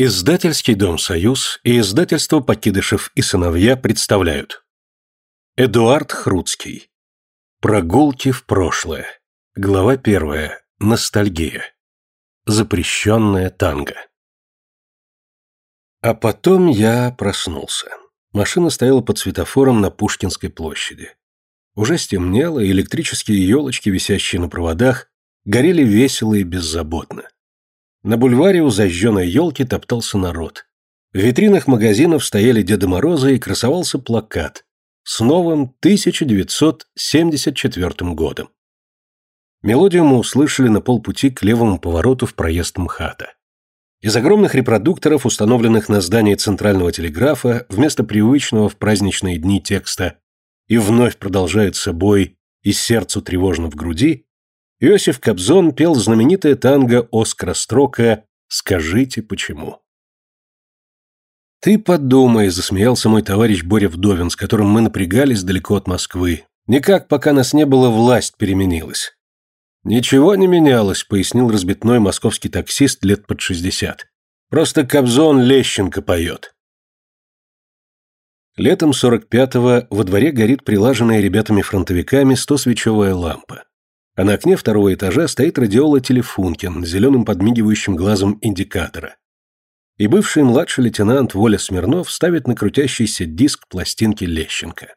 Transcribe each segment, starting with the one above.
Издательский дом «Союз» и издательство «Покидышев и сыновья» представляют Эдуард Хруцкий Прогулки в прошлое Глава первая. Ностальгия Запрещенная танго А потом я проснулся. Машина стояла под светофором на Пушкинской площади. Уже стемнело, и электрические елочки, висящие на проводах, горели весело и беззаботно. На бульваре у зажженной елки топтался народ. В витринах магазинов стояли Деда Морозы и красовался плакат с новым 1974 годом. Мелодию мы услышали на полпути к левому повороту в проезд МХАТа. Из огромных репродукторов, установленных на здании Центрального телеграфа, вместо привычного в праздничные дни текста «И вновь продолжает собой, и сердцу тревожно в груди», Иосиф Кобзон пел знаменитое танго Оскара Строка «Скажите, почему?». «Ты подумай», — засмеялся мой товарищ Боря Вдовин, с которым мы напрягались далеко от Москвы. «Никак, пока нас не было, власть переменилась». «Ничего не менялось», — пояснил разбитной московский таксист лет под шестьдесят. «Просто Кобзон Лещенко поет». Летом 45-го во дворе горит прилаженная ребятами-фронтовиками стосвечевая лампа а на окне второго этажа стоит радиола Телефункин с зеленым подмигивающим глазом индикатора. И бывший младший лейтенант Воля Смирнов ставит на крутящийся диск пластинки Лещенко.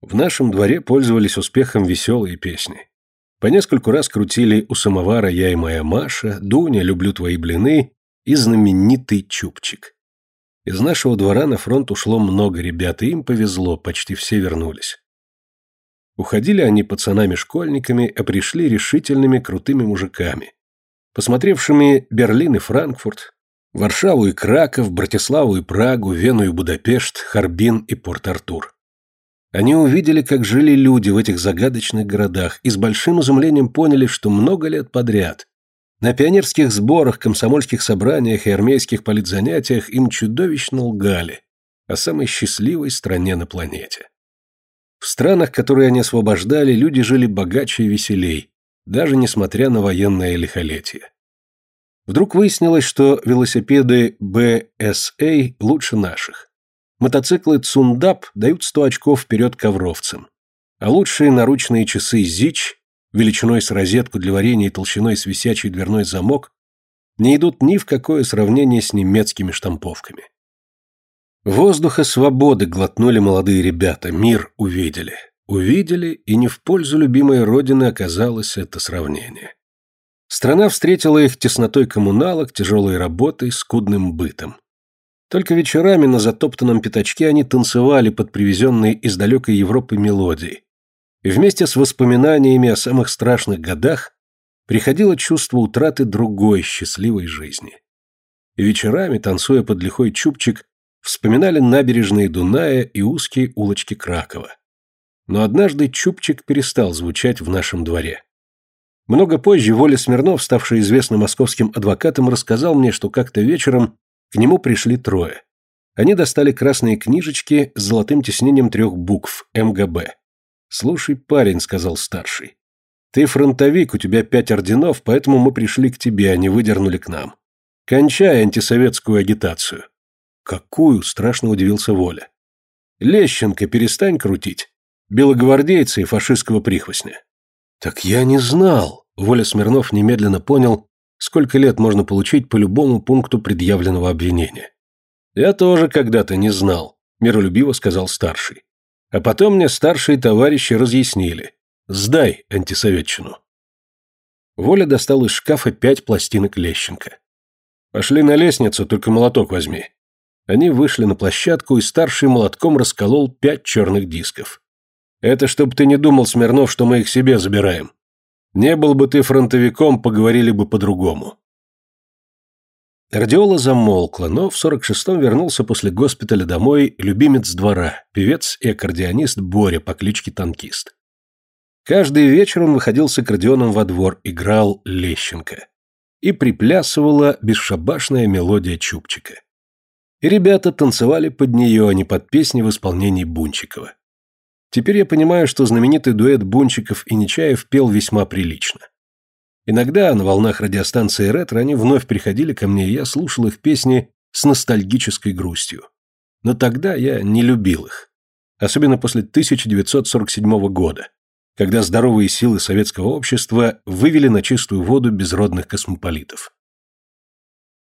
В нашем дворе пользовались успехом веселые песни. По нескольку раз крутили «У самовара я и моя Маша», «Дуня, люблю твои блины» и знаменитый «Чупчик». Из нашего двора на фронт ушло много ребят, и им повезло, почти все вернулись. Уходили они пацанами-школьниками, а пришли решительными крутыми мужиками, посмотревшими Берлин и Франкфурт, Варшаву и Краков, Братиславу и Прагу, Вену и Будапешт, Харбин и Порт-Артур. Они увидели, как жили люди в этих загадочных городах, и с большим изумлением поняли, что много лет подряд на пионерских сборах, комсомольских собраниях и армейских политзанятиях им чудовищно лгали о самой счастливой стране на планете. В странах, которые они освобождали, люди жили богаче и веселей, даже несмотря на военное лихолетие. Вдруг выяснилось, что велосипеды BSA лучше наших. Мотоциклы Цундап дают 100 очков вперед ковровцам. А лучшие наручные часы ЗИЧ, величиной с розетку для варенья и толщиной с висячий дверной замок, не идут ни в какое сравнение с немецкими штамповками. Воздуха свободы глотнули молодые ребята, мир увидели. Увидели, и не в пользу любимой родины оказалось это сравнение. Страна встретила их теснотой коммуналок, тяжелой работой, скудным бытом. Только вечерами на затоптанном пятачке они танцевали под привезенные из далекой Европы мелодии. И вместе с воспоминаниями о самых страшных годах приходило чувство утраты другой счастливой жизни. И вечерами, танцуя под лихой чубчик, Вспоминали набережные Дуная и узкие улочки Кракова. Но однажды Чупчик перестал звучать в нашем дворе. Много позже Воля Смирнов, ставший известным московским адвокатом, рассказал мне, что как-то вечером к нему пришли трое. Они достали красные книжечки с золотым тиснением трех букв МГБ. «Слушай, парень», — сказал старший, — «ты фронтовик, у тебя пять орденов, поэтому мы пришли к тебе, а не выдернули к нам. Кончай антисоветскую агитацию. Какую? Страшно удивился Воля. Лещенко, перестань крутить. Белогвардейцы и фашистского прихвостня. Так я не знал. Воля Смирнов немедленно понял, сколько лет можно получить по любому пункту предъявленного обвинения. Я тоже когда-то не знал, миролюбиво сказал старший. А потом мне старшие товарищи разъяснили. Сдай антисоветчину. Воля достал из шкафа пять пластинок Лещенко. Пошли на лестницу, только молоток возьми. Они вышли на площадку, и старший молотком расколол пять черных дисков. «Это чтоб ты не думал, Смирнов, что мы их себе забираем. Не был бы ты фронтовиком, поговорили бы по-другому». Радиола замолкла, но в 46-м вернулся после госпиталя домой любимец двора, певец и аккордеонист Боря по кличке Танкист. Каждый вечер он выходил с аккордеоном во двор, играл Лещенко. И приплясывала бесшабашная мелодия Чупчика и ребята танцевали под нее, а не под песни в исполнении Бунчикова. Теперь я понимаю, что знаменитый дуэт Бунчиков и Нечаев пел весьма прилично. Иногда на волнах радиостанции ретро они вновь приходили ко мне, и я слушал их песни с ностальгической грустью. Но тогда я не любил их. Особенно после 1947 года, когда здоровые силы советского общества вывели на чистую воду безродных космополитов.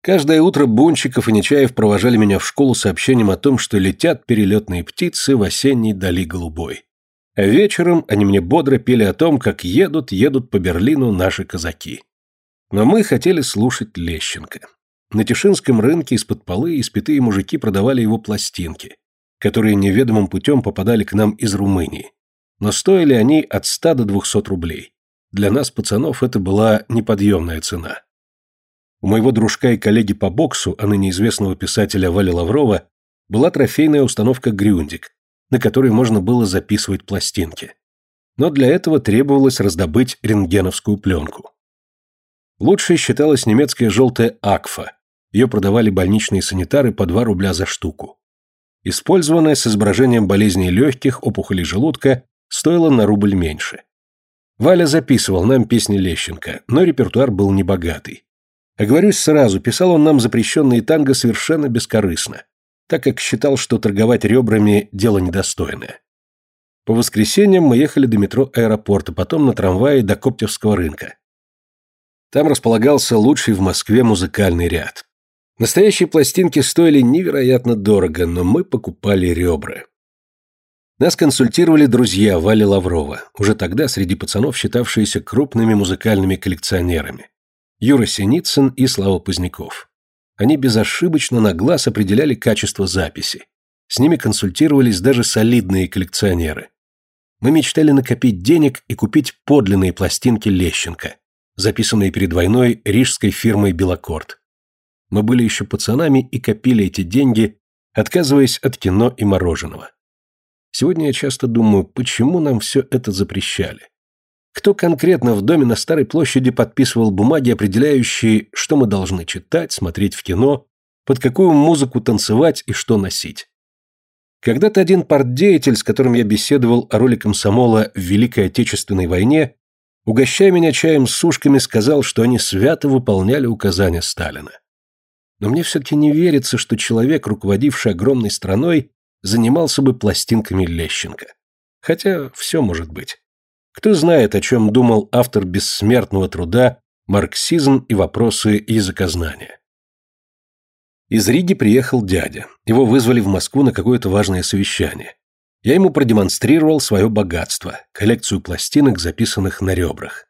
Каждое утро Бунчиков и Нечаев провожали меня в школу сообщением о том, что летят перелетные птицы в осенней дали голубой. А вечером они мне бодро пели о том, как едут, едут по Берлину наши казаки. Но мы хотели слушать Лещенко. На Тишинском рынке из-под полы испятые мужики продавали его пластинки, которые неведомым путем попадали к нам из Румынии. Но стоили они от 100 до 200 рублей. Для нас, пацанов, это была неподъемная цена. У моего дружка и коллеги по боксу, а ныне известного писателя Вали Лаврова, была трофейная установка «Грюндик», на которой можно было записывать пластинки. Но для этого требовалось раздобыть рентгеновскую пленку. Лучшей считалась немецкая желтая «Акфа». Ее продавали больничные санитары по 2 рубля за штуку. Использованная с изображением болезней легких, опухолей желудка, стоила на рубль меньше. Валя записывал нам песни Лещенко, но репертуар был небогатый. Оговорюсь сразу, писал он нам запрещенные танго совершенно бескорыстно, так как считал, что торговать ребрами – дело недостойное. По воскресеньям мы ехали до метро аэропорта, потом на трамвае до Коптевского рынка. Там располагался лучший в Москве музыкальный ряд. Настоящие пластинки стоили невероятно дорого, но мы покупали ребра. Нас консультировали друзья Вали Лаврова, уже тогда среди пацанов считавшиеся крупными музыкальными коллекционерами. Юра Синицын и Слава Поздняков. Они безошибочно на глаз определяли качество записи. С ними консультировались даже солидные коллекционеры. Мы мечтали накопить денег и купить подлинные пластинки Лещенко, записанные перед войной рижской фирмой «Белокорд». Мы были еще пацанами и копили эти деньги, отказываясь от кино и мороженого. Сегодня я часто думаю, почему нам все это запрещали. Кто конкретно в доме на Старой площади подписывал бумаги, определяющие, что мы должны читать, смотреть в кино, под какую музыку танцевать и что носить? Когда-то один партдеятель, с которым я беседовал о роли комсомола в Великой Отечественной войне, угощая меня чаем с сушками, сказал, что они свято выполняли указания Сталина. Но мне все-таки не верится, что человек, руководивший огромной страной, занимался бы пластинками Лещенко. Хотя все может быть. Кто знает, о чем думал автор бессмертного труда «Марксизм и вопросы языкознания». Из Риги приехал дядя. Его вызвали в Москву на какое-то важное совещание. Я ему продемонстрировал свое богатство, коллекцию пластинок, записанных на ребрах.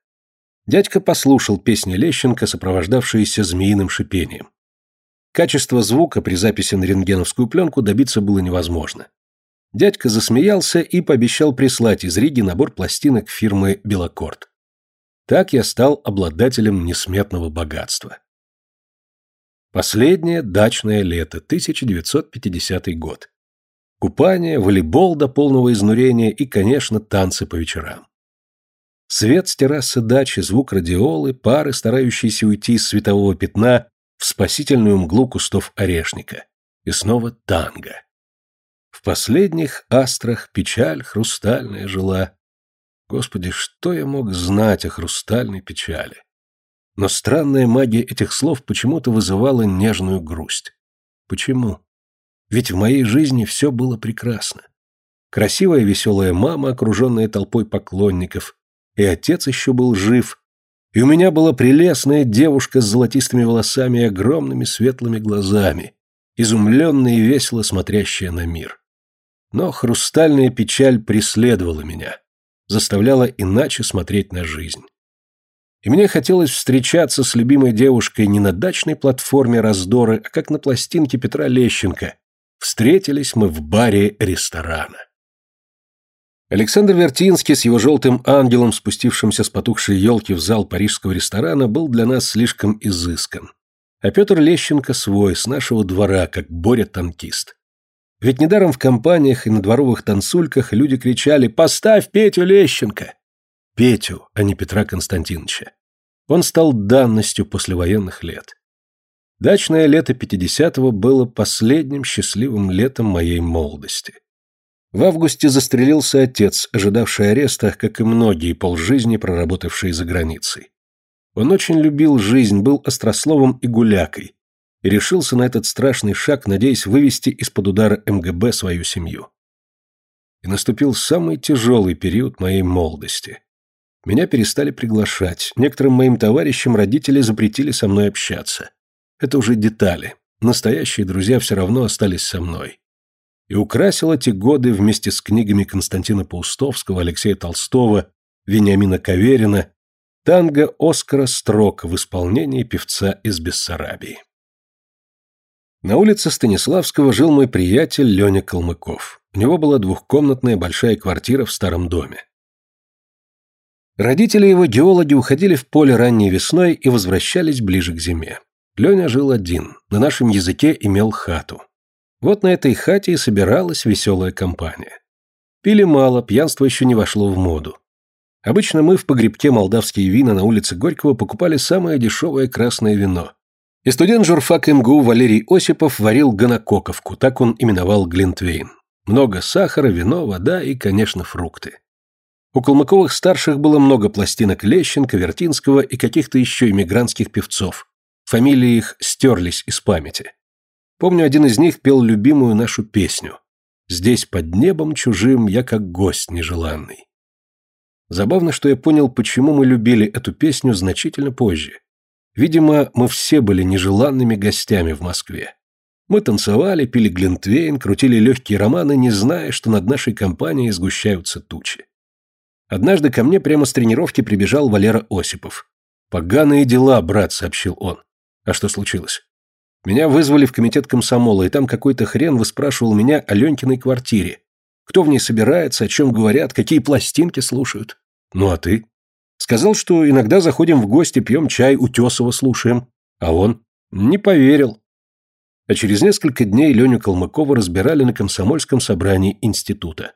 Дядька послушал песни Лещенко, сопровождавшиеся змеиным шипением. Качество звука при записи на рентгеновскую пленку добиться было невозможно. Дядька засмеялся и пообещал прислать из Риги набор пластинок фирмы «Белокорд». Так я стал обладателем несметного богатства. Последнее дачное лето, 1950 год. Купание, волейбол до полного изнурения и, конечно, танцы по вечерам. Свет с террасы дачи, звук радиолы, пары, старающиеся уйти из светового пятна в спасительную мглу кустов орешника. И снова танго. Последних астрах печаль хрустальная жила. Господи, что я мог знать о хрустальной печали? Но странная магия этих слов почему-то вызывала нежную грусть. Почему? Ведь в моей жизни все было прекрасно. Красивая веселая мама, окруженная толпой поклонников, и отец еще был жив, и у меня была прелестная девушка с золотистыми волосами и огромными светлыми глазами, изумленная и весело смотрящая на мир. Но хрустальная печаль преследовала меня, заставляла иначе смотреть на жизнь. И мне хотелось встречаться с любимой девушкой не на дачной платформе раздоры, а как на пластинке Петра Лещенко. Встретились мы в баре ресторана. Александр Вертинский с его желтым ангелом, спустившимся с потухшей елки в зал парижского ресторана, был для нас слишком изыскан. А Петр Лещенко свой, с нашего двора, как Боря-танкист. Ведь недаром в компаниях и на дворовых танцульках люди кричали «Поставь Петю Лещенко!» Петю, а не Петра Константиновича. Он стал данностью послевоенных лет. Дачное лето 50-го было последним счастливым летом моей молодости. В августе застрелился отец, ожидавший ареста, как и многие полжизни, проработавшие за границей. Он очень любил жизнь, был острословом и гулякой, и решился на этот страшный шаг, надеясь вывести из-под удара МГБ свою семью. И наступил самый тяжелый период моей молодости. Меня перестали приглашать, некоторым моим товарищам родители запретили со мной общаться. Это уже детали, настоящие друзья все равно остались со мной. И украсил эти годы вместе с книгами Константина Паустовского, Алексея Толстого, Вениамина Каверина, танго Оскара Строка в исполнении певца из Бессарабии. На улице Станиславского жил мой приятель Леня Калмыков. У него была двухкомнатная большая квартира в старом доме. Родители его геологи уходили в поле ранней весной и возвращались ближе к зиме. Леня жил один, на нашем языке имел хату. Вот на этой хате и собиралась веселая компания. Пили мало, пьянство еще не вошло в моду. Обычно мы в погребке молдавские вина на улице Горького покупали самое дешевое красное вино, и студент журфак МГУ Валерий Осипов варил гонококовку, так он именовал Глинтвейн. Много сахара, вино, вода и, конечно, фрукты. У Калмыковых-старших было много пластинок Лещенко, Вертинского и каких-то еще иммигрантских певцов. Фамилии их стерлись из памяти. Помню, один из них пел любимую нашу песню «Здесь под небом чужим я как гость нежеланный». Забавно, что я понял, почему мы любили эту песню значительно позже. Видимо, мы все были нежеланными гостями в Москве. Мы танцевали, пили глинтвейн, крутили легкие романы, не зная, что над нашей компанией сгущаются тучи. Однажды ко мне прямо с тренировки прибежал Валера Осипов. «Поганые дела, брат», — сообщил он. «А что случилось?» «Меня вызвали в комитет комсомола, и там какой-то хрен выспрашивал меня о Ленькиной квартире. Кто в ней собирается, о чем говорят, какие пластинки слушают. Ну а ты?» Сказал, что иногда заходим в гости, пьем чай, Утесова слушаем. А он не поверил. А через несколько дней Леню Калмыкова разбирали на комсомольском собрании института.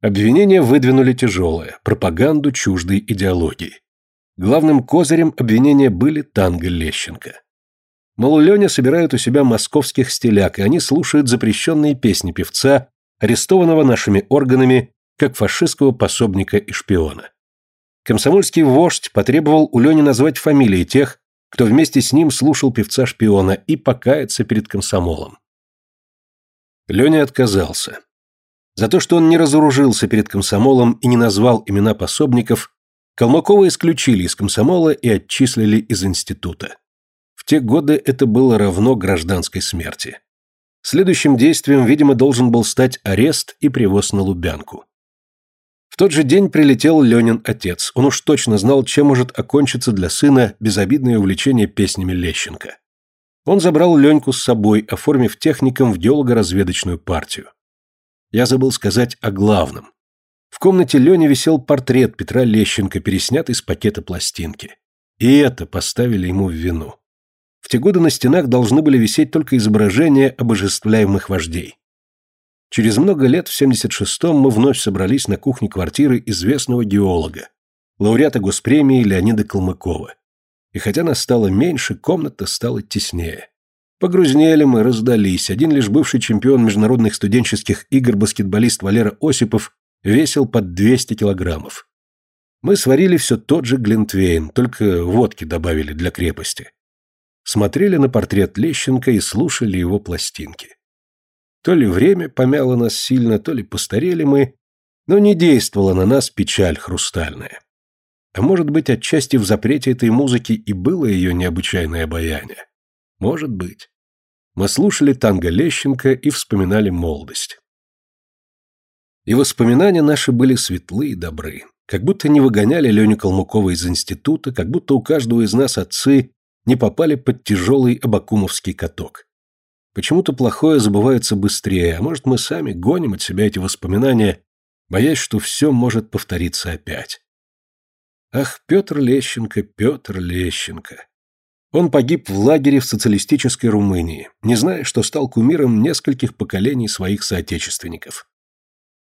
Обвинения выдвинули тяжелое – пропаганду чуждой идеологии. Главным козырем обвинения были танго Лещенко. Мол, Леня собирает у себя московских стиляк, и они слушают запрещенные песни певца, арестованного нашими органами как фашистского пособника и шпиона. Комсомольский вождь потребовал у Лени назвать фамилии тех, кто вместе с ним слушал певца-шпиона и покаяться перед комсомолом. Леня отказался. За то, что он не разоружился перед комсомолом и не назвал имена пособников, Калмыкова исключили из комсомола и отчислили из института. В те годы это было равно гражданской смерти. Следующим действием, видимо, должен был стать арест и привоз на Лубянку. В тот же день прилетел Ленин отец. Он уж точно знал, чем может окончиться для сына безобидное увлечение песнями Лещенко. Он забрал Леньку с собой, оформив техником в геолого-разведочную партию. Я забыл сказать о главном. В комнате Лени висел портрет Петра Лещенко, переснятый с пакета пластинки. И это поставили ему в вину. В те годы на стенах должны были висеть только изображения обожествляемых вождей. Через много лет, в 76-м, мы вновь собрались на кухне квартиры известного геолога, лауреата госпремии Леонида Калмыкова. И хотя нас стало меньше, комната стала теснее. Погрузнели мы, раздались. Один лишь бывший чемпион международных студенческих игр баскетболист Валера Осипов весил под 200 килограммов. Мы сварили все тот же Глинтвейн, только водки добавили для крепости. Смотрели на портрет Лещенко и слушали его пластинки. То ли время помяло нас сильно, то ли постарели мы, но не действовала на нас печаль хрустальная. А может быть, отчасти в запрете этой музыки и было ее необычайное обаяние? Может быть. Мы слушали танго Лещенко и вспоминали молодость. И воспоминания наши были светлы и добры. Как будто не выгоняли Леню Калмыкова из института, как будто у каждого из нас отцы не попали под тяжелый абакумовский каток. Почему-то плохое забывается быстрее, а может мы сами гоним от себя эти воспоминания, боясь, что все может повториться опять. Ах, Петр Лещенко, Петр Лещенко. Он погиб в лагере в социалистической Румынии, не зная, что стал кумиром нескольких поколений своих соотечественников.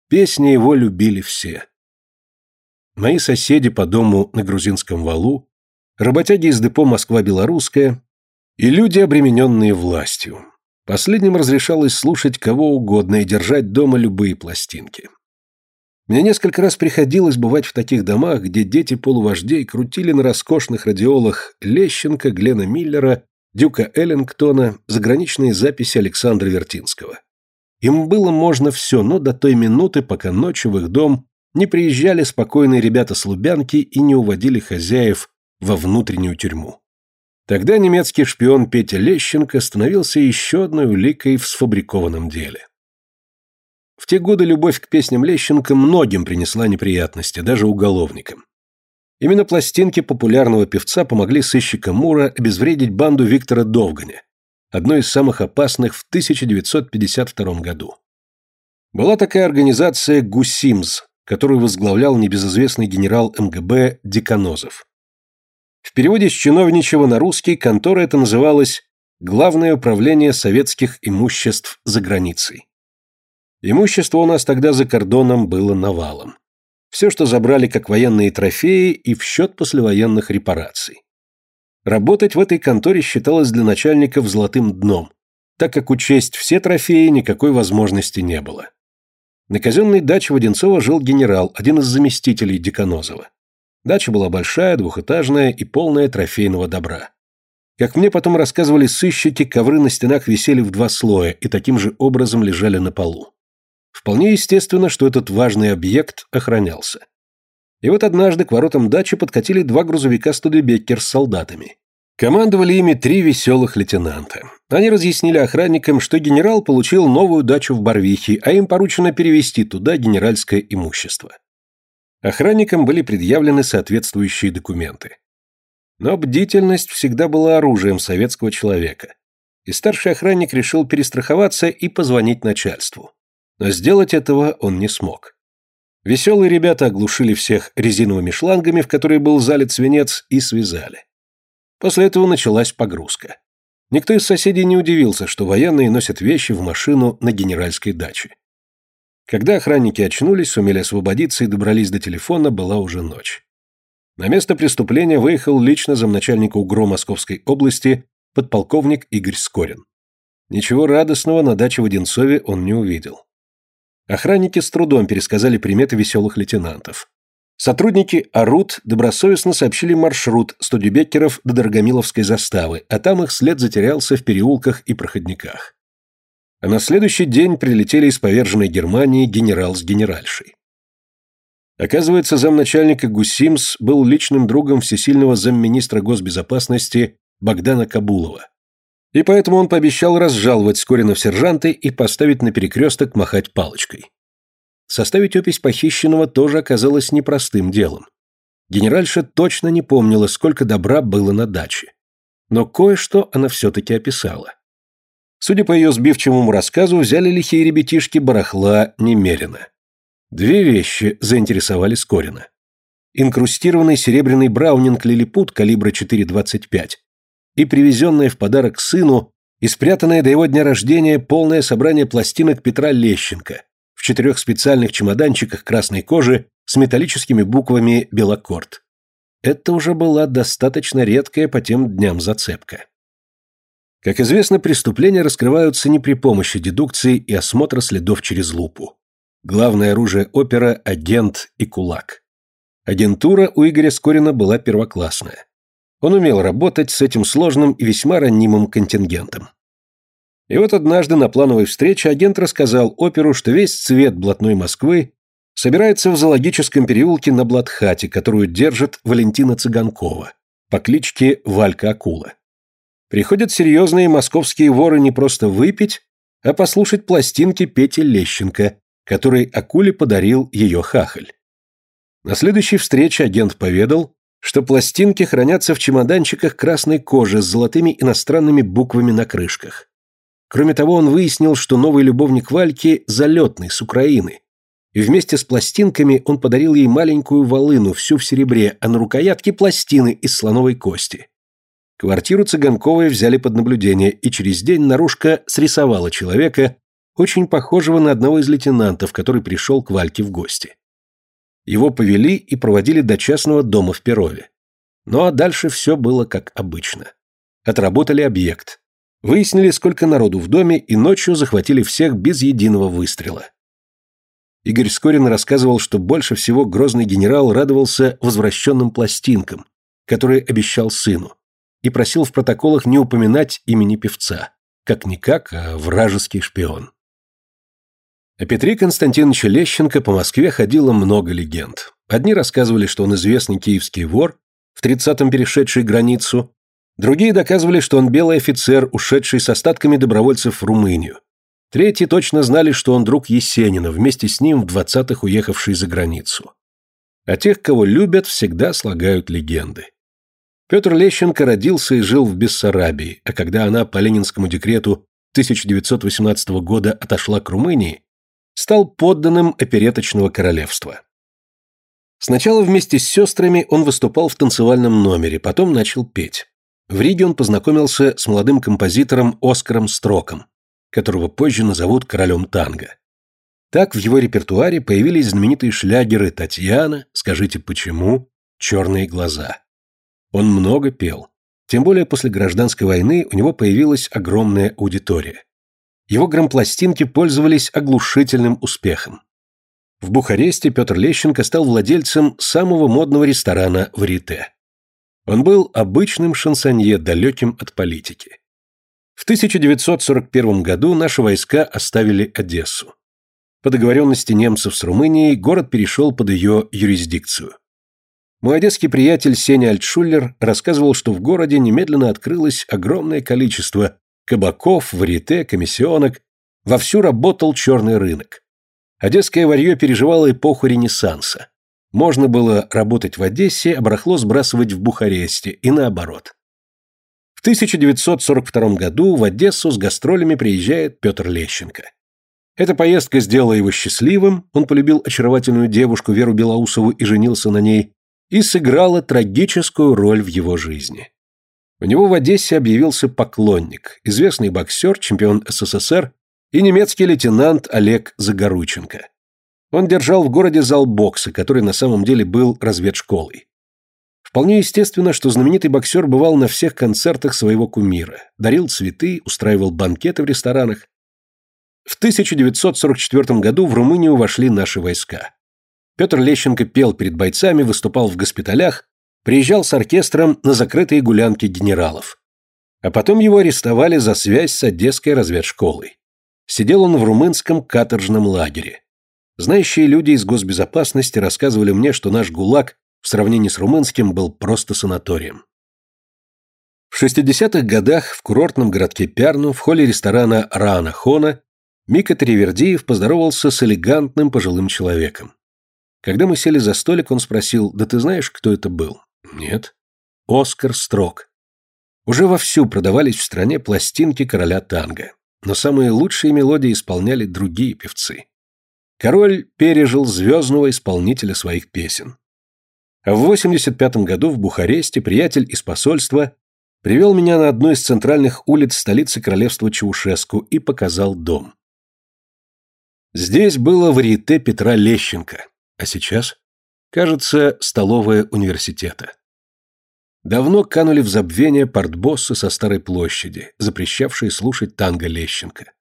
Песни его любили все. Мои соседи по дому на грузинском валу, работяги из депо Москва-Белорусская и люди, обремененные властью. Последним разрешалось слушать кого угодно и держать дома любые пластинки. Мне несколько раз приходилось бывать в таких домах, где дети полувождей крутили на роскошных радиолах Лещенко, Глена Миллера, Дюка Эллингтона, заграничные записи Александра Вертинского. Им было можно все, но до той минуты, пока ночью в их дом не приезжали спокойные ребята с Лубянки и не уводили хозяев во внутреннюю тюрьму. Тогда немецкий шпион Петя Лещенко становился еще одной уликой в сфабрикованном деле. В те годы любовь к песням Лещенко многим принесла неприятности, даже уголовникам. Именно пластинки популярного певца помогли сыщикам Мура обезвредить банду Виктора Довганя, одной из самых опасных в 1952 году. Была такая организация «Гусимз», которую возглавлял небезызвестный генерал МГБ Деканозов. В переводе с чиновничего на русский контора это называлась «Главное управление советских имуществ за границей». Имущество у нас тогда за кордоном было навалом. Все, что забрали как военные трофеи и в счет послевоенных репараций. Работать в этой конторе считалось для начальников золотым дном, так как учесть все трофеи никакой возможности не было. На казенной даче Воденцова жил генерал, один из заместителей Деканозова. Дача была большая, двухэтажная и полная трофейного добра. Как мне потом рассказывали сыщики, ковры на стенах висели в два слоя и таким же образом лежали на полу. Вполне естественно, что этот важный объект охранялся. И вот однажды к воротам дачи подкатили два грузовика Студебеккер с солдатами. Командовали ими три веселых лейтенанта. Они разъяснили охранникам, что генерал получил новую дачу в Барвихе, а им поручено перевести туда генеральское имущество. Охранникам были предъявлены соответствующие документы. Но бдительность всегда была оружием советского человека. И старший охранник решил перестраховаться и позвонить начальству но сделать этого он не смог. Веселые ребята оглушили всех резиновыми шлангами, в которые был залит свинец, и связали. После этого началась погрузка. Никто из соседей не удивился, что военные носят вещи в машину на генеральской даче. Когда охранники очнулись, сумели освободиться и добрались до телефона, была уже ночь. На место преступления выехал лично замначальника УГРО Московской области подполковник Игорь Скорин. Ничего радостного на даче в Одинцове он не увидел. Охранники с трудом пересказали приметы веселых лейтенантов. Сотрудники АРУТ добросовестно сообщили маршрут студебеккеров до Дорогомиловской заставы, а там их след затерялся в переулках и проходниках. А на следующий день прилетели из поверженной Германии генерал с генеральшей. Оказывается, замначальника Гусимс был личным другом всесильного замминистра госбезопасности Богдана Кабулова. И поэтому он пообещал разжаловать Скорина в сержанты и поставить на перекресток махать палочкой. Составить опись похищенного тоже оказалось непростым делом. Генеральша точно не помнила, сколько добра было на даче. Но кое-что она все-таки описала. Судя по ее сбивчивому рассказу, взяли лихие ребятишки барахла немерено. Две вещи заинтересовали Скорина. Инкрустированный серебряный браунинг «Лилипут» калибра 4,25 и привезенное в подарок сыну и спрятанное до его дня рождения полное собрание пластинок Петра Лещенко в четырех специальных чемоданчиках красной кожи с металлическими буквами «Белокорт». Это уже была достаточно редкая по тем дням зацепка. Как известно, преступления раскрываются не при помощи дедукции и осмотра следов через лупу. Главное оружие опера – агент и кулак. Агентура у Игоря Скорина была первоклассная. Он умел работать с этим сложным и весьма ранимым контингентом. И вот однажды на плановой встрече агент рассказал оперу, что весь цвет блатной Москвы собирается в зоологическом переулке на Блатхате, которую держит Валентина Цыганкова по кличке Валька Акула. Приходят серьезные московские воры не просто выпить, а послушать пластинки Пети Лещенко, который Акуле подарил ее хахаль. На следующей встрече агент поведал, что пластинки хранятся в чемоданчиках красной кожи с золотыми иностранными буквами на крышках. Кроме того, он выяснил, что новый любовник Вальки – залетный, с Украины. И вместе с пластинками он подарил ей маленькую волыну, всю в серебре, а на рукоятке пластины из слоновой кости. Квартиру Цыганковой взяли под наблюдение, и через день наружка срисовала человека, очень похожего на одного из лейтенантов, который пришел к Вальке в гости. Его повели и проводили до частного дома в Перове. Ну а дальше все было как обычно. Отработали объект. Выяснили, сколько народу в доме, и ночью захватили всех без единого выстрела. Игорь Скорин рассказывал, что больше всего грозный генерал радовался возвращенным пластинкам, которые обещал сыну, и просил в протоколах не упоминать имени певца, как-никак, а вражеский шпион. О Петре Константиновиче Лещенко по Москве ходило много легенд. Одни рассказывали, что он известный киевский вор, в 30-м перешедший границу, другие доказывали, что он белый офицер, ушедший с остатками добровольцев в Румынию, Третьи точно знали, что он друг Есенина, вместе с ним в двадцатых уехавший за границу. А тех, кого любят, всегда слагают легенды. Петр Лещенко родился и жил в Бессарабии, а когда она по ленинскому декрету 1918 года отошла к Румынии, стал подданным опереточного королевства. Сначала вместе с сестрами он выступал в танцевальном номере, потом начал петь. В Риге он познакомился с молодым композитором Оскаром Строком, которого позже назовут королем танго. Так в его репертуаре появились знаменитые шлягеры «Татьяна», «Скажите почему», «Черные глаза». Он много пел. Тем более после гражданской войны у него появилась огромная аудитория. Его грампластинки пользовались оглушительным успехом. В Бухаресте Петр Лещенко стал владельцем самого модного ресторана в Рите. Он был обычным шансонье, далеким от политики. В 1941 году наши войска оставили Одессу. По договоренности немцев с Румынией город перешел под ее юрисдикцию. Мой одесский приятель Сеня Альтшуллер рассказывал, что в городе немедленно открылось огромное количество кабаков, варите, комиссионок, вовсю работал черный рынок. Одесское варье переживало эпоху Ренессанса. Можно было работать в Одессе, а барахло сбрасывать в Бухаресте, и наоборот. 1942 году в Одессу с гастролями приезжает Петр Лещенко. Эта поездка сделала его счастливым, он полюбил очаровательную девушку Веру Белоусову и женился на ней, и сыграла трагическую роль в его жизни. У него в Одессе объявился поклонник, известный боксер, чемпион СССР и немецкий лейтенант Олег Загорученко. Он держал в городе зал бокса, который на самом деле был разведшколой. Вполне естественно, что знаменитый боксер бывал на всех концертах своего кумира, дарил цветы, устраивал банкеты в ресторанах. В 1944 году в Румынию вошли наши войска. Петр Лещенко пел перед бойцами, выступал в госпиталях, приезжал с оркестром на закрытые гулянки генералов. А потом его арестовали за связь с Одесской разведшколой. Сидел он в румынском каторжном лагере. Знающие люди из госбезопасности рассказывали мне, что наш ГУЛАГ в сравнении с румынским был просто санаторием. В 60-х годах в курортном городке Пярну в холле ресторана Рана Хона Мика Тривердиев поздоровался с элегантным пожилым человеком. Когда мы сели за столик, он спросил, «Да ты знаешь, кто это был?» «Нет». «Оскар Строк». Уже вовсю продавались в стране пластинки короля танго, но самые лучшие мелодии исполняли другие певцы. Король пережил звездного исполнителя своих песен. В 85 году в Бухаресте приятель из посольства привел меня на одну из центральных улиц столицы королевства Чаушеску и показал дом. Здесь было варьете Петра Лещенко, а сейчас, кажется, столовая университета. Давно канули в забвение портбоссы со Старой площади, запрещавшие слушать танго Лещенко.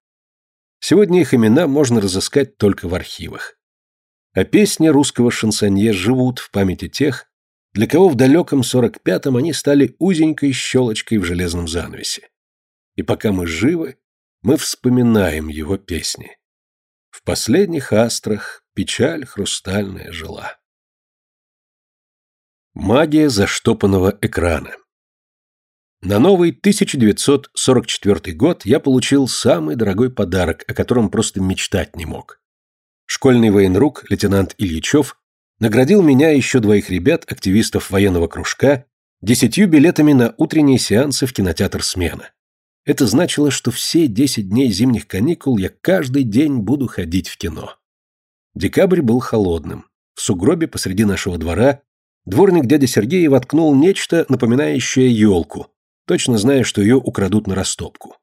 Сегодня их имена можно разыскать только в архивах а песни русского шансонье живут в памяти тех, для кого в далеком 45-м они стали узенькой щелочкой в железном занавесе. И пока мы живы, мы вспоминаем его песни. В последних астрах печаль хрустальная жила. Магия заштопанного экрана На новый 1944 год я получил самый дорогой подарок, о котором просто мечтать не мог. Школьный военрук, лейтенант Ильичев, наградил меня и еще двоих ребят, активистов военного кружка, десятью билетами на утренние сеансы в кинотеатр «Смена». Это значило, что все десять дней зимних каникул я каждый день буду ходить в кино. Декабрь был холодным. В сугробе посреди нашего двора дворник дядя Сергея воткнул нечто, напоминающее елку, точно зная, что ее украдут на растопку.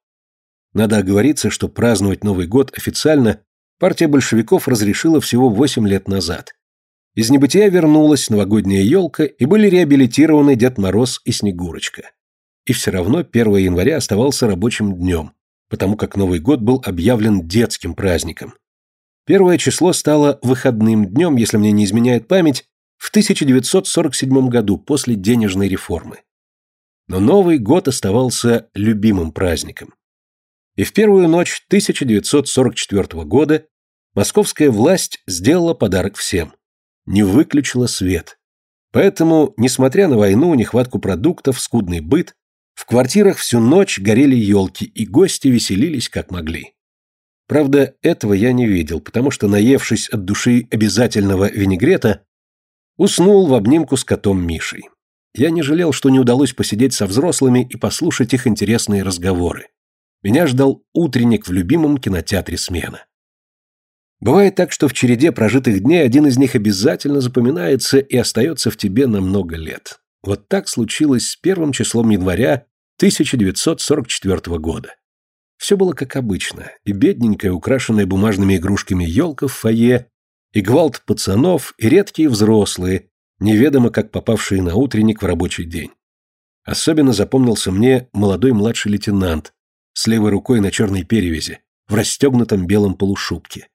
Надо оговориться, что праздновать Новый год официально партия большевиков разрешила всего 8 лет назад. Из небытия вернулась новогодняя елка, и были реабилитированы Дед Мороз и Снегурочка. И все равно 1 января оставался рабочим днем, потому как Новый год был объявлен детским праздником. Первое число стало выходным днем, если мне не изменяет память, в 1947 году, после денежной реформы. Но Новый год оставался любимым праздником. И в первую ночь 1944 года московская власть сделала подарок всем. Не выключила свет. Поэтому, несмотря на войну, нехватку продуктов, скудный быт, в квартирах всю ночь горели елки, и гости веселились как могли. Правда, этого я не видел, потому что, наевшись от души обязательного винегрета, уснул в обнимку с котом Мишей. Я не жалел, что не удалось посидеть со взрослыми и послушать их интересные разговоры. Меня ждал утренник в любимом кинотеатре «Смена». Бывает так, что в череде прожитых дней один из них обязательно запоминается и остается в тебе на много лет. Вот так случилось с первым числом января 1944 года. Все было как обычно, и бедненькая, украшенная бумажными игрушками елка в фойе, и гвалт пацанов, и редкие взрослые, неведомо как попавшие на утренник в рабочий день. Особенно запомнился мне молодой младший лейтенант с левой рукой на черной перевязи, в расстегнутом белом полушубке.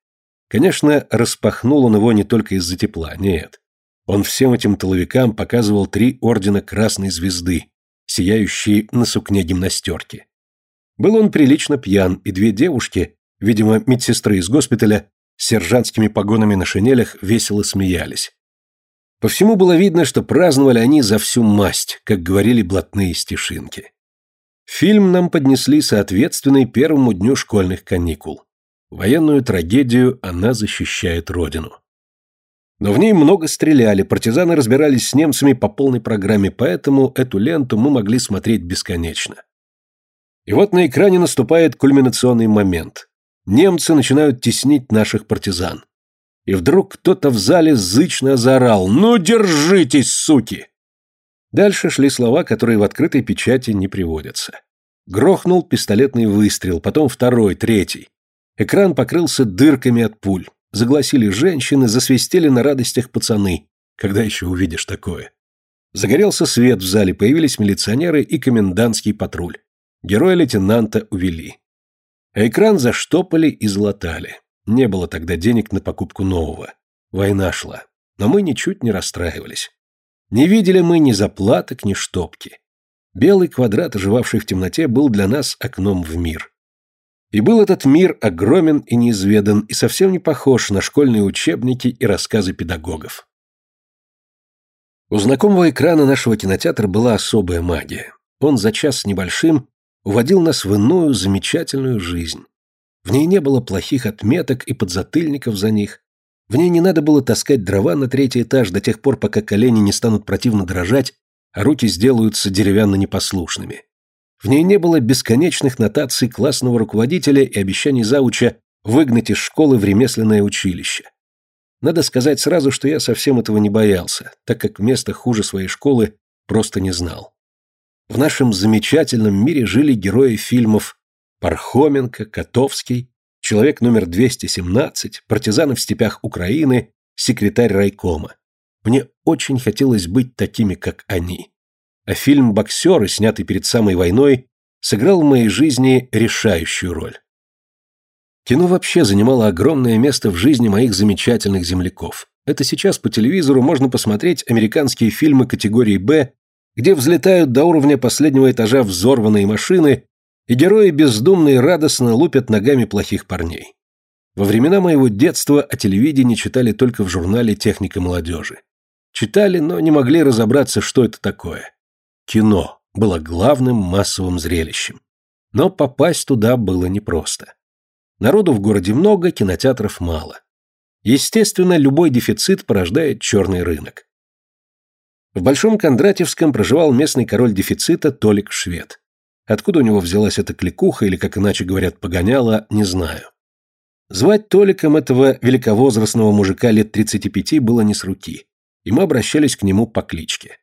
Конечно, распахнул он его не только из-за тепла, нет. Он всем этим толовикам показывал три ордена Красной Звезды, сияющие на сукне гимнастерки. Был он прилично пьян, и две девушки, видимо, медсестры из госпиталя, с сержантскими погонами на шинелях весело смеялись. По всему было видно, что праздновали они за всю масть, как говорили блатные стишинки. Фильм нам поднесли соответственный первому дню школьных каникул. Военную трагедию «Она защищает Родину». Но в ней много стреляли, партизаны разбирались с немцами по полной программе, поэтому эту ленту мы могли смотреть бесконечно. И вот на экране наступает кульминационный момент. Немцы начинают теснить наших партизан. И вдруг кто-то в зале зычно заорал «Ну, держитесь, суки!» Дальше шли слова, которые в открытой печати не приводятся. Грохнул пистолетный выстрел, потом второй, третий. Экран покрылся дырками от пуль. Загласили женщины, засвистели на радостях пацаны. Когда еще увидишь такое? Загорелся свет в зале, появились милиционеры и комендантский патруль. Героя лейтенанта увели. А экран заштопали и златали. Не было тогда денег на покупку нового. Война шла. Но мы ничуть не расстраивались. Не видели мы ни заплаток, ни штопки. Белый квадрат, оживавший в темноте, был для нас окном в мир. И был этот мир огромен и неизведан, и совсем не похож на школьные учебники и рассказы педагогов. У знакомого экрана нашего кинотеатра была особая магия. Он за час с небольшим уводил нас в иную замечательную жизнь. В ней не было плохих отметок и подзатыльников за них. В ней не надо было таскать дрова на третий этаж до тех пор, пока колени не станут противно дрожать, а руки сделаются деревянно-непослушными. В ней не было бесконечных нотаций классного руководителя и обещаний зауча выгнать из школы в ремесленное училище. Надо сказать сразу, что я совсем этого не боялся, так как места хуже своей школы просто не знал. В нашем замечательном мире жили герои фильмов Пархоменко, Котовский, человек номер 217, партизаны в степях Украины, секретарь райкома. Мне очень хотелось быть такими, как они. А фильм «Боксеры», снятый перед самой войной, сыграл в моей жизни решающую роль. Кино вообще занимало огромное место в жизни моих замечательных земляков. Это сейчас по телевизору можно посмотреть американские фильмы категории «Б» где взлетают до уровня последнего этажа взорванные машины, и герои бездумно и радостно лупят ногами плохих парней. Во времена моего детства о телевидении читали только в журнале «Техника молодежи». Читали, но не могли разобраться, что это такое. Кино было главным массовым зрелищем. Но попасть туда было непросто. Народу в городе много, кинотеатров мало. Естественно, любой дефицит порождает черный рынок. В Большом Кондратьевском проживал местный король дефицита Толик Швед. Откуда у него взялась эта кликуха, или, как иначе говорят, погоняла, не знаю. Звать Толиком этого великовозрастного мужика лет 35 было не с руки, и мы обращались к нему по кличке.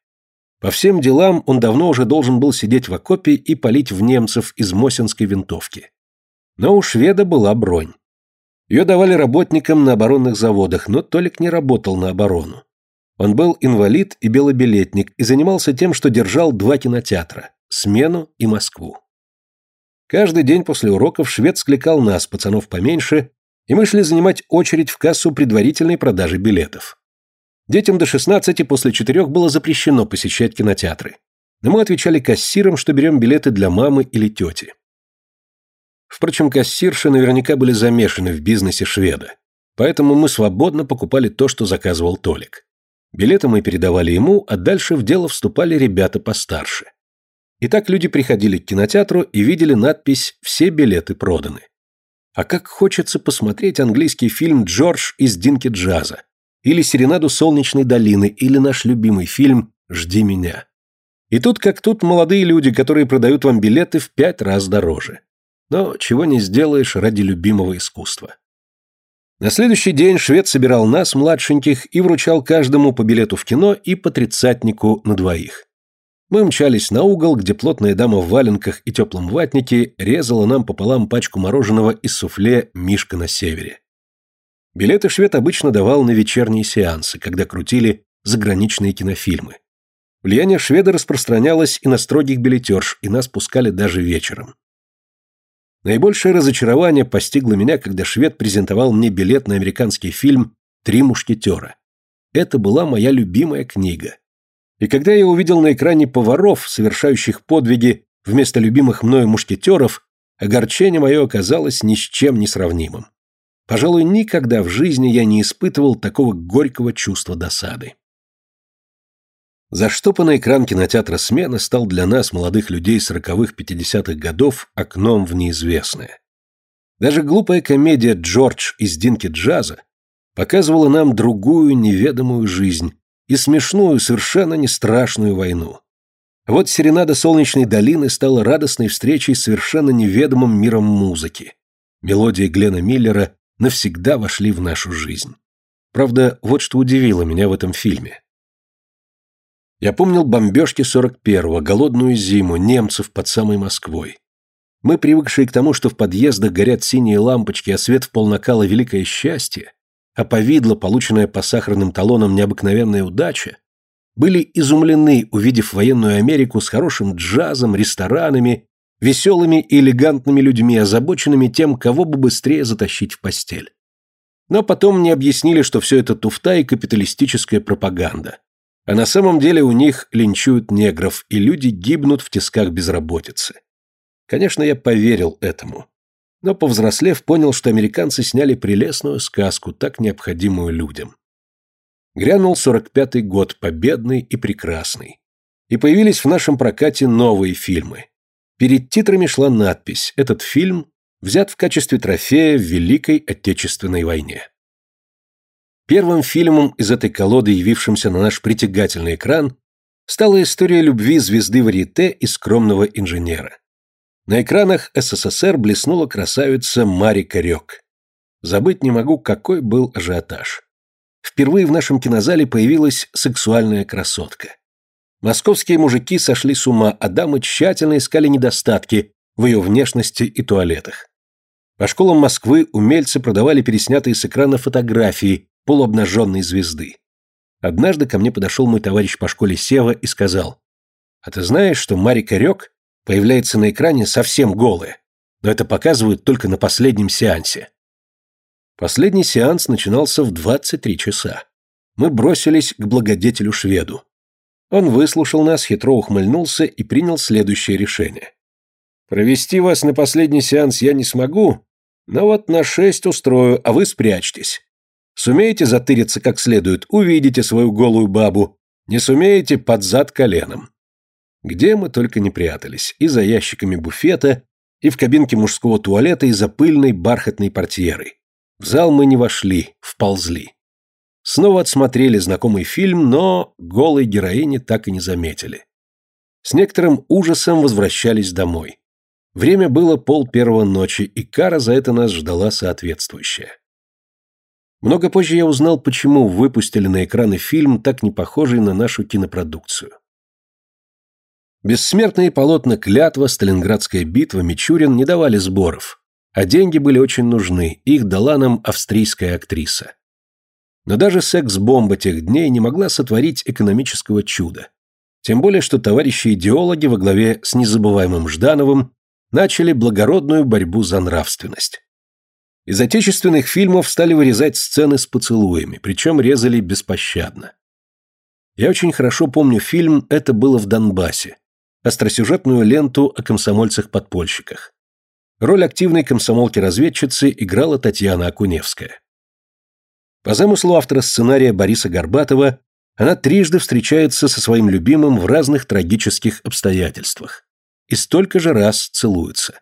По всем делам он давно уже должен был сидеть в окопе и палить в немцев из Мосинской винтовки. Но у шведа была бронь. Ее давали работникам на оборонных заводах, но Толик не работал на оборону. Он был инвалид и белобилетник и занимался тем, что держал два кинотеатра – «Смену» и «Москву». Каждый день после уроков швед скликал нас, пацанов поменьше, и мы шли занимать очередь в кассу предварительной продажи билетов. Детям до 16 после четырех было запрещено посещать кинотеатры. Но мы отвечали кассирам, что берем билеты для мамы или тети. Впрочем, кассирши наверняка были замешаны в бизнесе шведа, поэтому мы свободно покупали то, что заказывал Толик. Билеты мы передавали ему, а дальше в дело вступали ребята постарше. Итак, люди приходили к кинотеатру и видели надпись «Все билеты проданы». А как хочется посмотреть английский фильм «Джордж из Динки Джаза», или «Серенаду солнечной долины», или наш любимый фильм «Жди меня». И тут как тут молодые люди, которые продают вам билеты в пять раз дороже. Но чего не сделаешь ради любимого искусства. На следующий день швед собирал нас, младшеньких, и вручал каждому по билету в кино и по тридцатнику на двоих. Мы мчались на угол, где плотная дама в валенках и теплом ватнике резала нам пополам пачку мороженого из суфле «Мишка на севере». Билеты швед обычно давал на вечерние сеансы, когда крутили заграничные кинофильмы. Влияние шведа распространялось и на строгих билетерш, и нас пускали даже вечером. Наибольшее разочарование постигло меня, когда швед презентовал мне билет на американский фильм «Три мушкетера». Это была моя любимая книга. И когда я увидел на экране поваров, совершающих подвиги вместо любимых мною мушкетеров, огорчение мое оказалось ни с чем не сравнимым. Пожалуй, никогда в жизни я не испытывал такого горького чувства досады. Заштопанный экран кинотеатра «Смена» стал для нас, молодых людей сороковых-пятидесятых годов, окном в неизвестное. Даже глупая комедия «Джордж» из Динки Джаза показывала нам другую неведомую жизнь и смешную, совершенно не страшную войну. Вот серенада солнечной долины стала радостной встречей с совершенно неведомым миром музыки. Мелодии Глена Миллера навсегда вошли в нашу жизнь. Правда, вот что удивило меня в этом фильме. Я помнил бомбежки 41-го, голодную зиму, немцев под самой Москвой. Мы, привыкшие к тому, что в подъездах горят синие лампочки, а свет в полнакала великое счастье, а повидло, полученное по сахарным талонам необыкновенная удача, были изумлены, увидев военную Америку с хорошим джазом, ресторанами, веселыми и элегантными людьми, озабоченными тем, кого бы быстрее затащить в постель. Но потом мне объяснили, что все это туфта и капиталистическая пропаганда. А на самом деле у них линчуют негров, и люди гибнут в тисках безработицы. Конечно, я поверил этому. Но, повзрослев, понял, что американцы сняли прелестную сказку, так необходимую людям. Грянул 45-й год, победный и прекрасный. И появились в нашем прокате новые фильмы. Перед титрами шла надпись «Этот фильм взят в качестве трофея в Великой Отечественной войне». Первым фильмом из этой колоды, явившимся на наш притягательный экран, стала история любви звезды варьете и скромного инженера. На экранах СССР блеснула красавица Мари Корек. Забыть не могу, какой был ажиотаж. Впервые в нашем кинозале появилась сексуальная красотка. Московские мужики сошли с ума, а дамы тщательно искали недостатки в ее внешности и туалетах. По школам Москвы умельцы продавали переснятые с экрана фотографии полуобнаженной звезды. Однажды ко мне подошел мой товарищ по школе Сева и сказал, «А ты знаешь, что Мари Корек появляется на экране совсем голая, но это показывают только на последнем сеансе». Последний сеанс начинался в 23 часа. Мы бросились к благодетелю-шведу. Он выслушал нас, хитро ухмыльнулся и принял следующее решение. «Провести вас на последний сеанс я не смогу, но вот на шесть устрою, а вы спрячьтесь. Сумеете затыриться как следует, увидите свою голую бабу. Не сумеете под зад коленом. Где мы только не прятались, и за ящиками буфета, и в кабинке мужского туалета, и за пыльной бархатной портьерой. В зал мы не вошли, вползли. Снова отсмотрели знакомый фильм, но голой героини так и не заметили. С некоторым ужасом возвращались домой. Время было пол первого ночи, и кара за это нас ждала соответствующая. Много позже я узнал, почему выпустили на экраны фильм, так не похожий на нашу кинопродукцию. Бессмертные полотна «Клятва», «Сталинградская битва», «Мичурин» не давали сборов, а деньги были очень нужны, их дала нам австрийская актриса. Но даже секс-бомба тех дней не могла сотворить экономического чуда. Тем более, что товарищи-идеологи во главе с незабываемым Ждановым начали благородную борьбу за нравственность. Из отечественных фильмов стали вырезать сцены с поцелуями, причем резали беспощадно. Я очень хорошо помню фильм «Это было в Донбассе», остросюжетную ленту о комсомольцах-подпольщиках. Роль активной комсомолки-разведчицы играла Татьяна Акуневская. По замыслу автора сценария Бориса Горбатова она трижды встречается со своим любимым в разных трагических обстоятельствах и столько же раз целуется.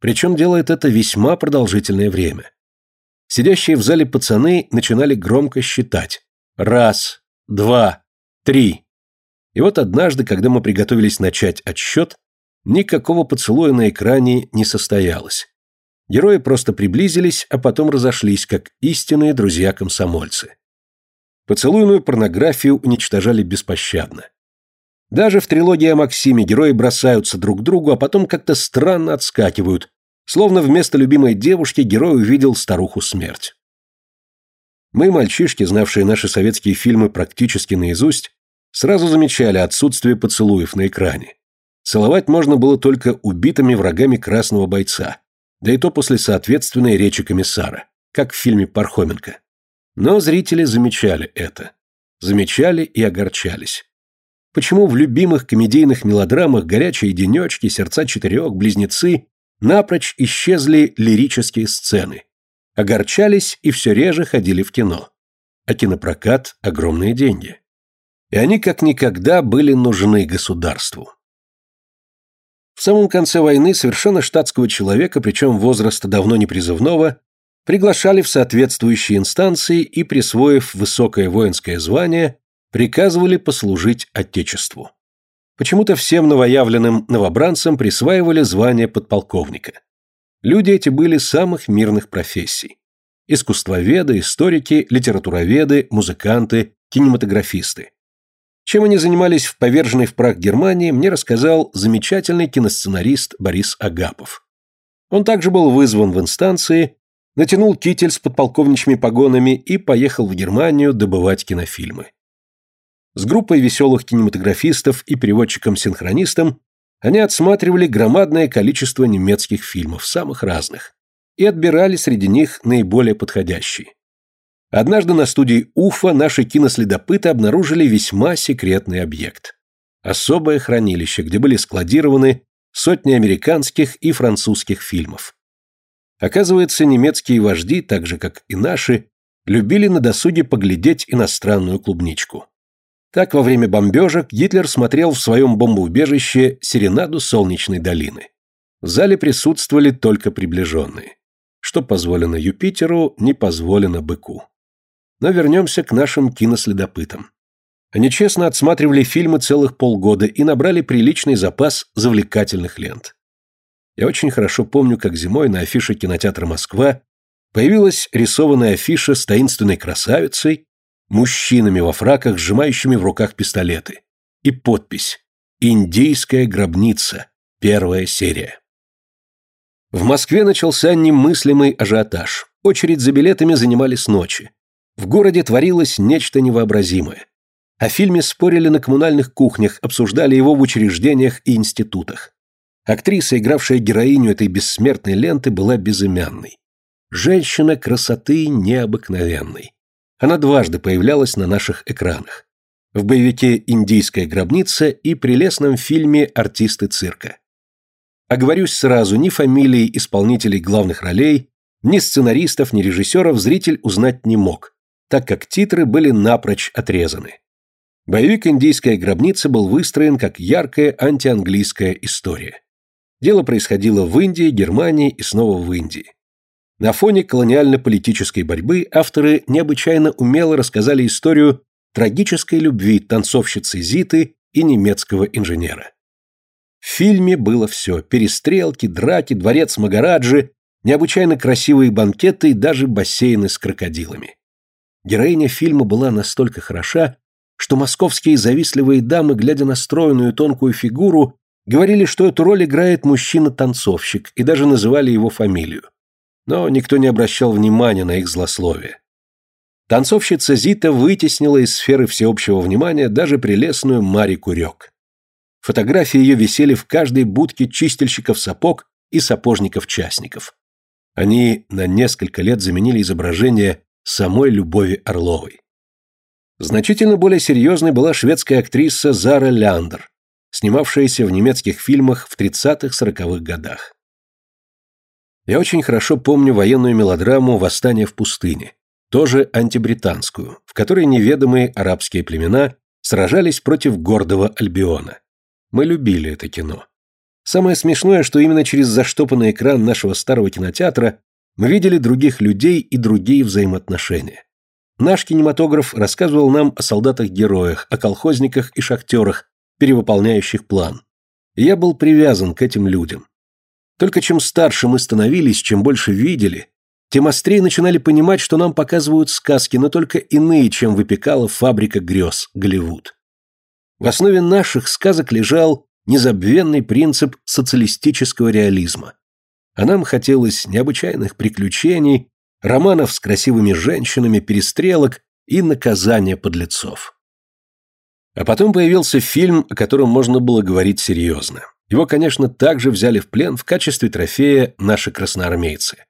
Причем делает это весьма продолжительное время. Сидящие в зале пацаны начинали громко считать. Раз, два, три. И вот однажды, когда мы приготовились начать отсчет, никакого поцелуя на экране не состоялось. Герои просто приблизились, а потом разошлись, как истинные друзья-комсомольцы. Поцелуйную порнографию уничтожали беспощадно. Даже в трилогии о Максиме герои бросаются друг к другу, а потом как-то странно отскакивают, словно вместо любимой девушки герой увидел старуху смерть. Мы, мальчишки, знавшие наши советские фильмы практически наизусть, сразу замечали отсутствие поцелуев на экране. Целовать можно было только убитыми врагами красного бойца, да и то после соответственной речи комиссара, как в фильме Пархоменко. Но зрители замечали это. Замечали и огорчались. Почему в любимых комедийных мелодрамах «Горячие денечки», «Сердца четырех», «Близнецы» напрочь исчезли лирические сцены? Огорчались и все реже ходили в кино. А кинопрокат – огромные деньги. И они как никогда были нужны государству. В самом конце войны совершенно штатского человека, причем возраста давно не призывного, приглашали в соответствующие инстанции и, присвоив высокое воинское звание, приказывали послужить Отечеству. Почему-то всем новоявленным новобранцам присваивали звание подполковника. Люди эти были самых мирных профессий. Искусствоведы, историки, литературоведы, музыканты, кинематографисты. Чем они занимались в поверженной в прах Германии, мне рассказал замечательный киносценарист Борис Агапов. Он также был вызван в инстанции, натянул китель с подполковничьими погонами и поехал в Германию добывать кинофильмы. С группой веселых кинематографистов и переводчиком-синхронистом они отсматривали громадное количество немецких фильмов, самых разных, и отбирали среди них наиболее подходящие. Однажды на студии Уфа наши киноследопыты обнаружили весьма секретный объект. Особое хранилище, где были складированы сотни американских и французских фильмов. Оказывается, немецкие вожди, так же как и наши, любили на досуге поглядеть иностранную клубничку. Так во время бомбежек Гитлер смотрел в своем бомбоубежище «Серенаду солнечной долины». В зале присутствовали только приближенные. Что позволено Юпитеру, не позволено быку. Но вернемся к нашим киноследопытам. Они честно отсматривали фильмы целых полгода и набрали приличный запас завлекательных лент. Я очень хорошо помню, как зимой на афише кинотеатра «Москва» появилась рисованная афиша с таинственной красавицей, мужчинами во фраках, сжимающими в руках пистолеты. И подпись «Индийская гробница. Первая серия». В Москве начался немыслимый ажиотаж. Очередь за билетами занимали с ночи. В городе творилось нечто невообразимое. О фильме спорили на коммунальных кухнях, обсуждали его в учреждениях и институтах. Актриса, игравшая героиню этой бессмертной ленты, была безымянной. Женщина красоты необыкновенной. Она дважды появлялась на наших экранах. В боевике «Индийская гробница» и прелестном фильме «Артисты цирка». Оговорюсь сразу, ни фамилий исполнителей главных ролей, ни сценаристов, ни режиссеров зритель узнать не мог, так как титры были напрочь отрезаны. Боевик «Индийская гробница» был выстроен как яркая антианглийская история. Дело происходило в Индии, Германии и снова в Индии. На фоне колониально-политической борьбы авторы необычайно умело рассказали историю трагической любви танцовщицы Зиты и немецкого инженера. В фильме было все – перестрелки, драки, дворец Магараджи, необычайно красивые банкеты и даже бассейны с крокодилами. Героиня фильма была настолько хороша, что московские завистливые дамы, глядя на стройную тонкую фигуру, говорили, что эту роль играет мужчина-танцовщик, и даже называли его фамилию но никто не обращал внимания на их злословие. Танцовщица Зита вытеснила из сферы всеобщего внимания даже прелестную Мари Курек. Фотографии ее висели в каждой будке чистильщиков сапог и сапожников-частников. Они на несколько лет заменили изображение самой Любови Орловой. Значительно более серьезной была шведская актриса Зара Ляндер, снимавшаяся в немецких фильмах в 30-40-х годах. Я очень хорошо помню военную мелодраму «Восстание в пустыне», тоже антибританскую, в которой неведомые арабские племена сражались против гордого Альбиона. Мы любили это кино. Самое смешное, что именно через заштопанный экран нашего старого кинотеатра мы видели других людей и другие взаимоотношения. Наш кинематограф рассказывал нам о солдатах-героях, о колхозниках и шахтерах, перевыполняющих план. Я был привязан к этим людям. Только чем старше мы становились, чем больше видели, тем острее начинали понимать, что нам показывают сказки, но только иные, чем выпекала фабрика грез, Голливуд. В основе наших сказок лежал незабвенный принцип социалистического реализма. А нам хотелось необычайных приключений, романов с красивыми женщинами, перестрелок и наказания подлецов. А потом появился фильм, о котором можно было говорить серьезно. Его, конечно, также взяли в плен в качестве трофея наши красноармейцы.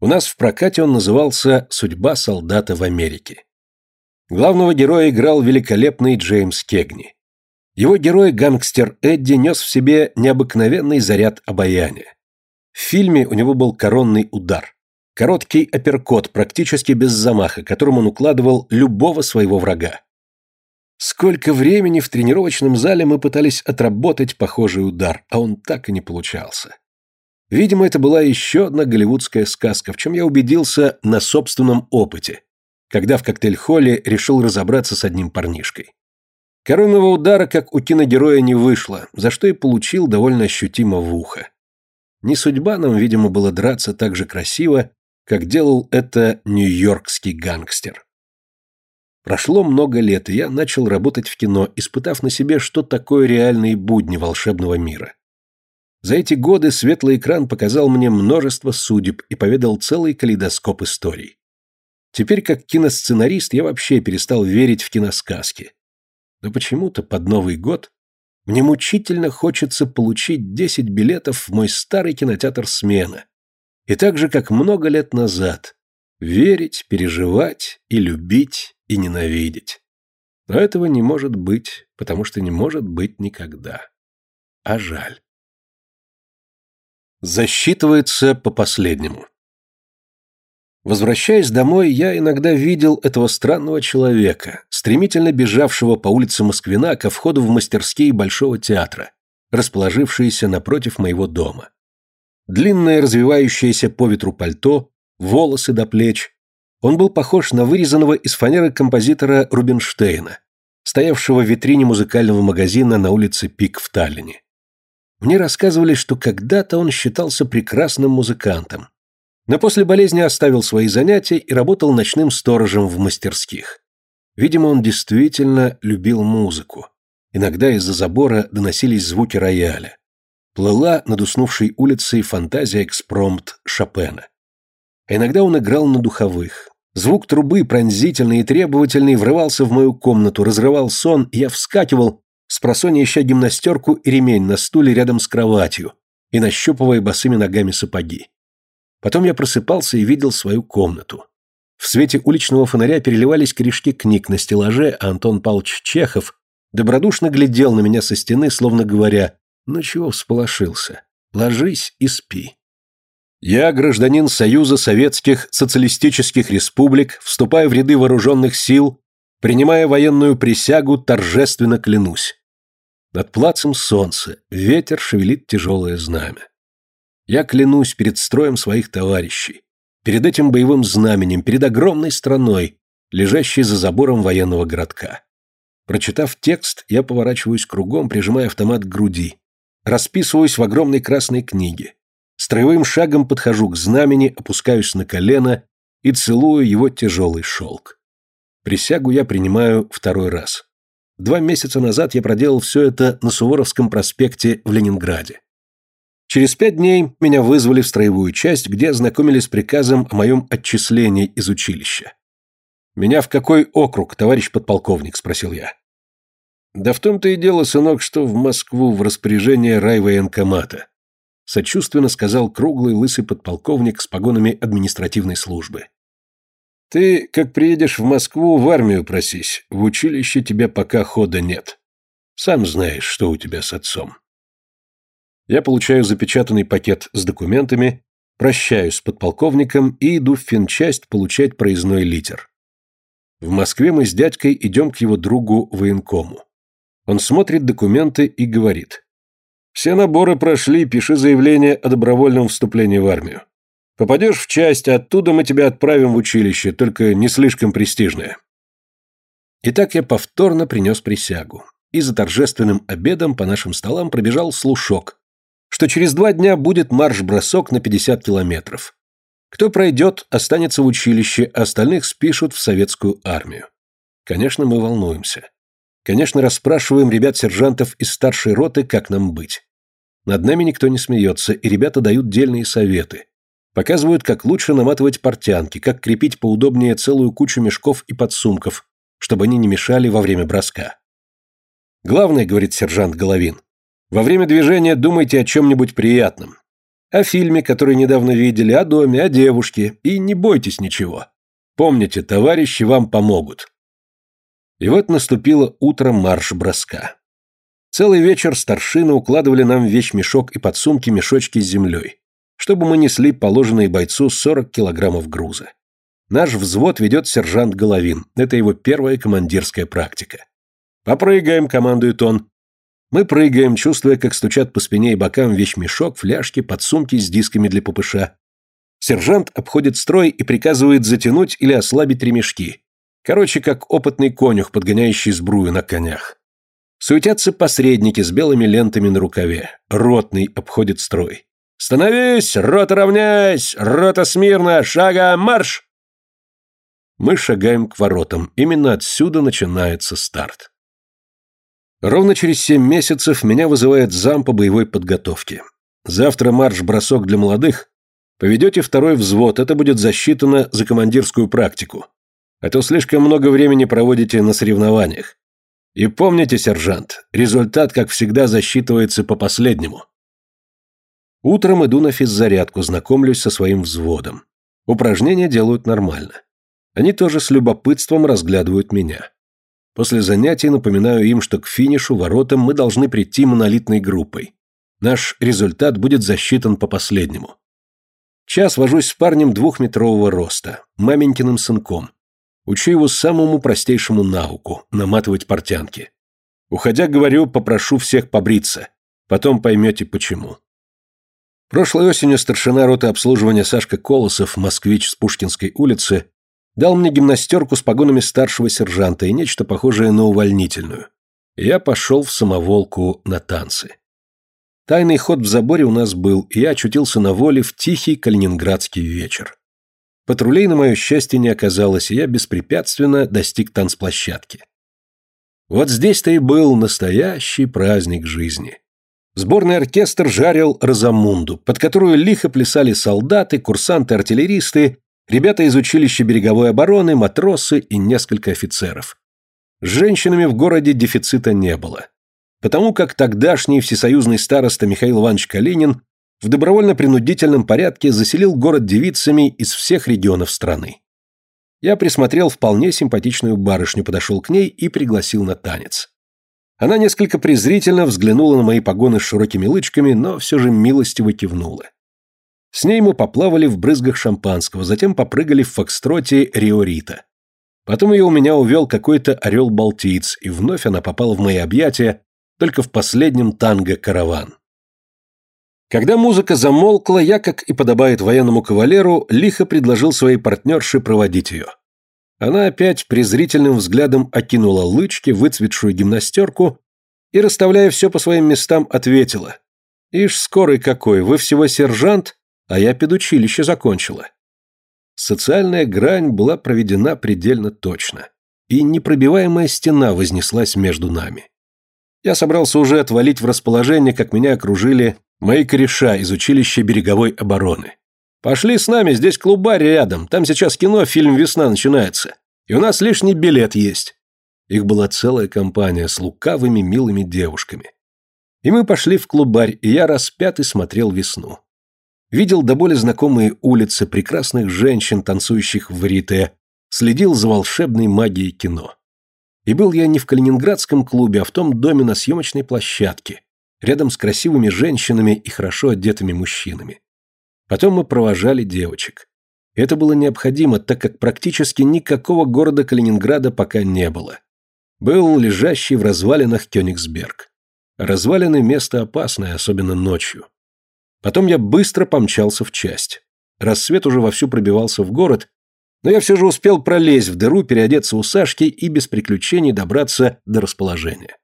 У нас в прокате он назывался «Судьба солдата в Америке». Главного героя играл великолепный Джеймс Кегни. Его герой, гангстер Эдди, нес в себе необыкновенный заряд обаяния. В фильме у него был коронный удар. Короткий апперкот, практически без замаха, которым он укладывал любого своего врага. Сколько времени в тренировочном зале мы пытались отработать похожий удар, а он так и не получался. Видимо, это была еще одна голливудская сказка, в чем я убедился на собственном опыте, когда в коктейль-холле решил разобраться с одним парнишкой. Коронного удара, как у киногероя, не вышло, за что и получил довольно ощутимо в ухо. Не судьба нам, видимо, было драться так же красиво, как делал это нью-йоркский гангстер. Прошло много лет, и я начал работать в кино, испытав на себе, что такое реальные будни волшебного мира. За эти годы светлый экран показал мне множество судеб и поведал целый калейдоскоп историй. Теперь, как киносценарист, я вообще перестал верить в киносказки. Но почему-то под Новый год мне мучительно хочется получить 10 билетов в мой старый кинотеатр «Смена», и так же, как много лет назад, верить, переживать и любить и ненавидеть. Но этого не может быть, потому что не может быть никогда. А жаль. Засчитывается по последнему. Возвращаясь домой, я иногда видел этого странного человека, стремительно бежавшего по улице Москвина ко входу в мастерские Большого театра, расположившиеся напротив моего дома. Длинное развивающееся по ветру пальто, волосы до плеч. Он был похож на вырезанного из фанеры композитора Рубинштейна, стоявшего в витрине музыкального магазина на улице Пик в Таллине. Мне рассказывали, что когда-то он считался прекрасным музыкантом, но после болезни оставил свои занятия и работал ночным сторожем в мастерских. Видимо, он действительно любил музыку. Иногда из-за забора доносились звуки рояля плыла над уснувшей улицей фантазия экспромт Шопена. А иногда он играл на духовых. Звук трубы, пронзительный и требовательный, врывался в мою комнату, разрывал сон, и я вскакивал, спросонья ища гимнастерку и ремень на стуле рядом с кроватью и нащупывая босыми ногами сапоги. Потом я просыпался и видел свою комнату. В свете уличного фонаря переливались корешки книг на стеллаже, а Антон Павлович Чехов добродушно глядел на меня со стены, словно говоря ну чего всполошился? Ложись и спи. Я, гражданин Союза Советских Социалистических Республик, вступая в ряды вооруженных сил, принимая военную присягу, торжественно клянусь. Над плацем солнце, ветер шевелит тяжелое знамя. Я клянусь перед строем своих товарищей, перед этим боевым знаменем, перед огромной страной, лежащей за забором военного городка. Прочитав текст, я поворачиваюсь кругом, прижимая автомат к груди, Расписываюсь в огромной красной книге. Строевым шагом подхожу к знамени, опускаюсь на колено и целую его тяжелый шелк. Присягу я принимаю второй раз. Два месяца назад я проделал все это на Суворовском проспекте в Ленинграде. Через пять дней меня вызвали в строевую часть, где ознакомились с приказом о моем отчислении из училища. «Меня в какой округ, товарищ подполковник?» – спросил я. Да в том-то и дело, сынок, что в Москву в распоряжение райвоенкомата. Сочувственно сказал круглый лысый подполковник с погонами административной службы. Ты, как приедешь в Москву, в армию просись, в училище тебя пока хода нет. Сам знаешь, что у тебя с отцом. Я получаю запечатанный пакет с документами, прощаюсь с подполковником и иду в финчасть получать проездной литер. В Москве мы с дядькой идем к его другу военкому. Он смотрит документы и говорит. «Все наборы прошли, пиши заявление о добровольном вступлении в армию. Попадешь в часть, оттуда мы тебя отправим в училище, только не слишком престижное». Итак, я повторно принес присягу. И за торжественным обедом по нашим столам пробежал слушок, что через два дня будет марш-бросок на 50 километров. Кто пройдет, останется в училище, а остальных спишут в советскую армию. Конечно, мы волнуемся. Конечно, расспрашиваем ребят-сержантов из старшей роты, как нам быть. Над нами никто не смеется, и ребята дают дельные советы. Показывают, как лучше наматывать портянки, как крепить поудобнее целую кучу мешков и подсумков, чтобы они не мешали во время броска. Главное, говорит сержант Головин, во время движения думайте о чем-нибудь приятном. О фильме, который недавно видели, о доме, о девушке, и не бойтесь ничего. Помните, товарищи вам помогут. И вот наступило утро марш-броска. Целый вечер старшины укладывали нам в вещмешок и подсумки мешочки с землей, чтобы мы несли положенные бойцу 40 килограммов груза. Наш взвод ведет сержант Головин, это его первая командирская практика. «Попрыгаем», — командует он. Мы прыгаем, чувствуя, как стучат по спине и бокам вещмешок, фляжки, подсумки с дисками для ППШ. Сержант обходит строй и приказывает затянуть или ослабить ремешки. Короче, как опытный конюх, подгоняющий сбрую на конях. Суетятся посредники с белыми лентами на рукаве. Ротный обходит строй. «Становись! Рота равняйсь! Рота смирно! Шага марш!» Мы шагаем к воротам. Именно отсюда начинается старт. Ровно через семь месяцев меня вызывает зам по боевой подготовке. Завтра марш-бросок для молодых. Поведете второй взвод, это будет засчитано за командирскую практику. А то слишком много времени проводите на соревнованиях. И помните, сержант, результат, как всегда, засчитывается по последнему. Утром иду на физзарядку, знакомлюсь со своим взводом. Упражнения делают нормально. Они тоже с любопытством разглядывают меня. После занятий напоминаю им, что к финишу, воротам мы должны прийти монолитной группой. Наш результат будет засчитан по последнему. Час вожусь с парнем двухметрового роста, маменькиным сынком. Учу его самому простейшему науку – наматывать портянки. Уходя, говорю, попрошу всех побриться. Потом поймете, почему. Прошлой осенью старшина роты обслуживания Сашка Колосов, москвич с Пушкинской улицы, дал мне гимнастерку с погонами старшего сержанта и нечто похожее на увольнительную. Я пошел в самоволку на танцы. Тайный ход в заборе у нас был, и я очутился на воле в тихий калининградский вечер. Патрулей, на мое счастье, не оказалось, и я беспрепятственно достиг танцплощадки. Вот здесь-то и был настоящий праздник жизни. Сборный оркестр жарил Розамунду, под которую лихо плясали солдаты, курсанты-артиллеристы Ребята из училища береговой обороны, матросы и несколько офицеров. С женщинами в городе дефицита не было. Потому как тогдашний всесоюзный староста Михаил Иванович Калинин в добровольно-принудительном порядке заселил город девицами из всех регионов страны. Я присмотрел вполне симпатичную барышню, подошел к ней и пригласил на танец. Она несколько презрительно взглянула на мои погоны с широкими лычками, но все же милостиво кивнула. С ней мы поплавали в брызгах шампанского, затем попрыгали в фокстроте Риорита. Потом ее у меня увел какой-то орел-балтиец, и вновь она попала в мои объятия только в последнем танго «Караван». Когда музыка замолкла, я, как и подобает военному кавалеру, лихо предложил своей партнерше проводить ее. Она опять презрительным взглядом окинула лычки, выцветшую гимнастерку и, расставляя все по своим местам, ответила. «Ишь, скорый какой, вы всего сержант, а я педучилище закончила. Социальная грань была проведена предельно точно, и непробиваемая стена вознеслась между нами. Я собрался уже отвалить в расположение, как меня окружили мои кореша из училища береговой обороны. «Пошли с нами, здесь клубарь рядом, там сейчас кино, фильм «Весна» начинается, и у нас лишний билет есть». Их была целая компания с лукавыми милыми девушками. И мы пошли в клубарь, и я раз пятый смотрел весну. Видел до боли знакомые улицы, прекрасных женщин, танцующих в варите, следил за волшебной магией кино. И был я не в калининградском клубе, а в том доме на съемочной площадке, рядом с красивыми женщинами и хорошо одетыми мужчинами. Потом мы провожали девочек. Это было необходимо, так как практически никакого города Калининграда пока не было. Был лежащий в развалинах Кёнигсберг. Развалины – место опасное, особенно ночью. Потом я быстро помчался в часть. Рассвет уже вовсю пробивался в город, но я все же успел пролезть в дыру, переодеться у Сашки и без приключений добраться до расположения.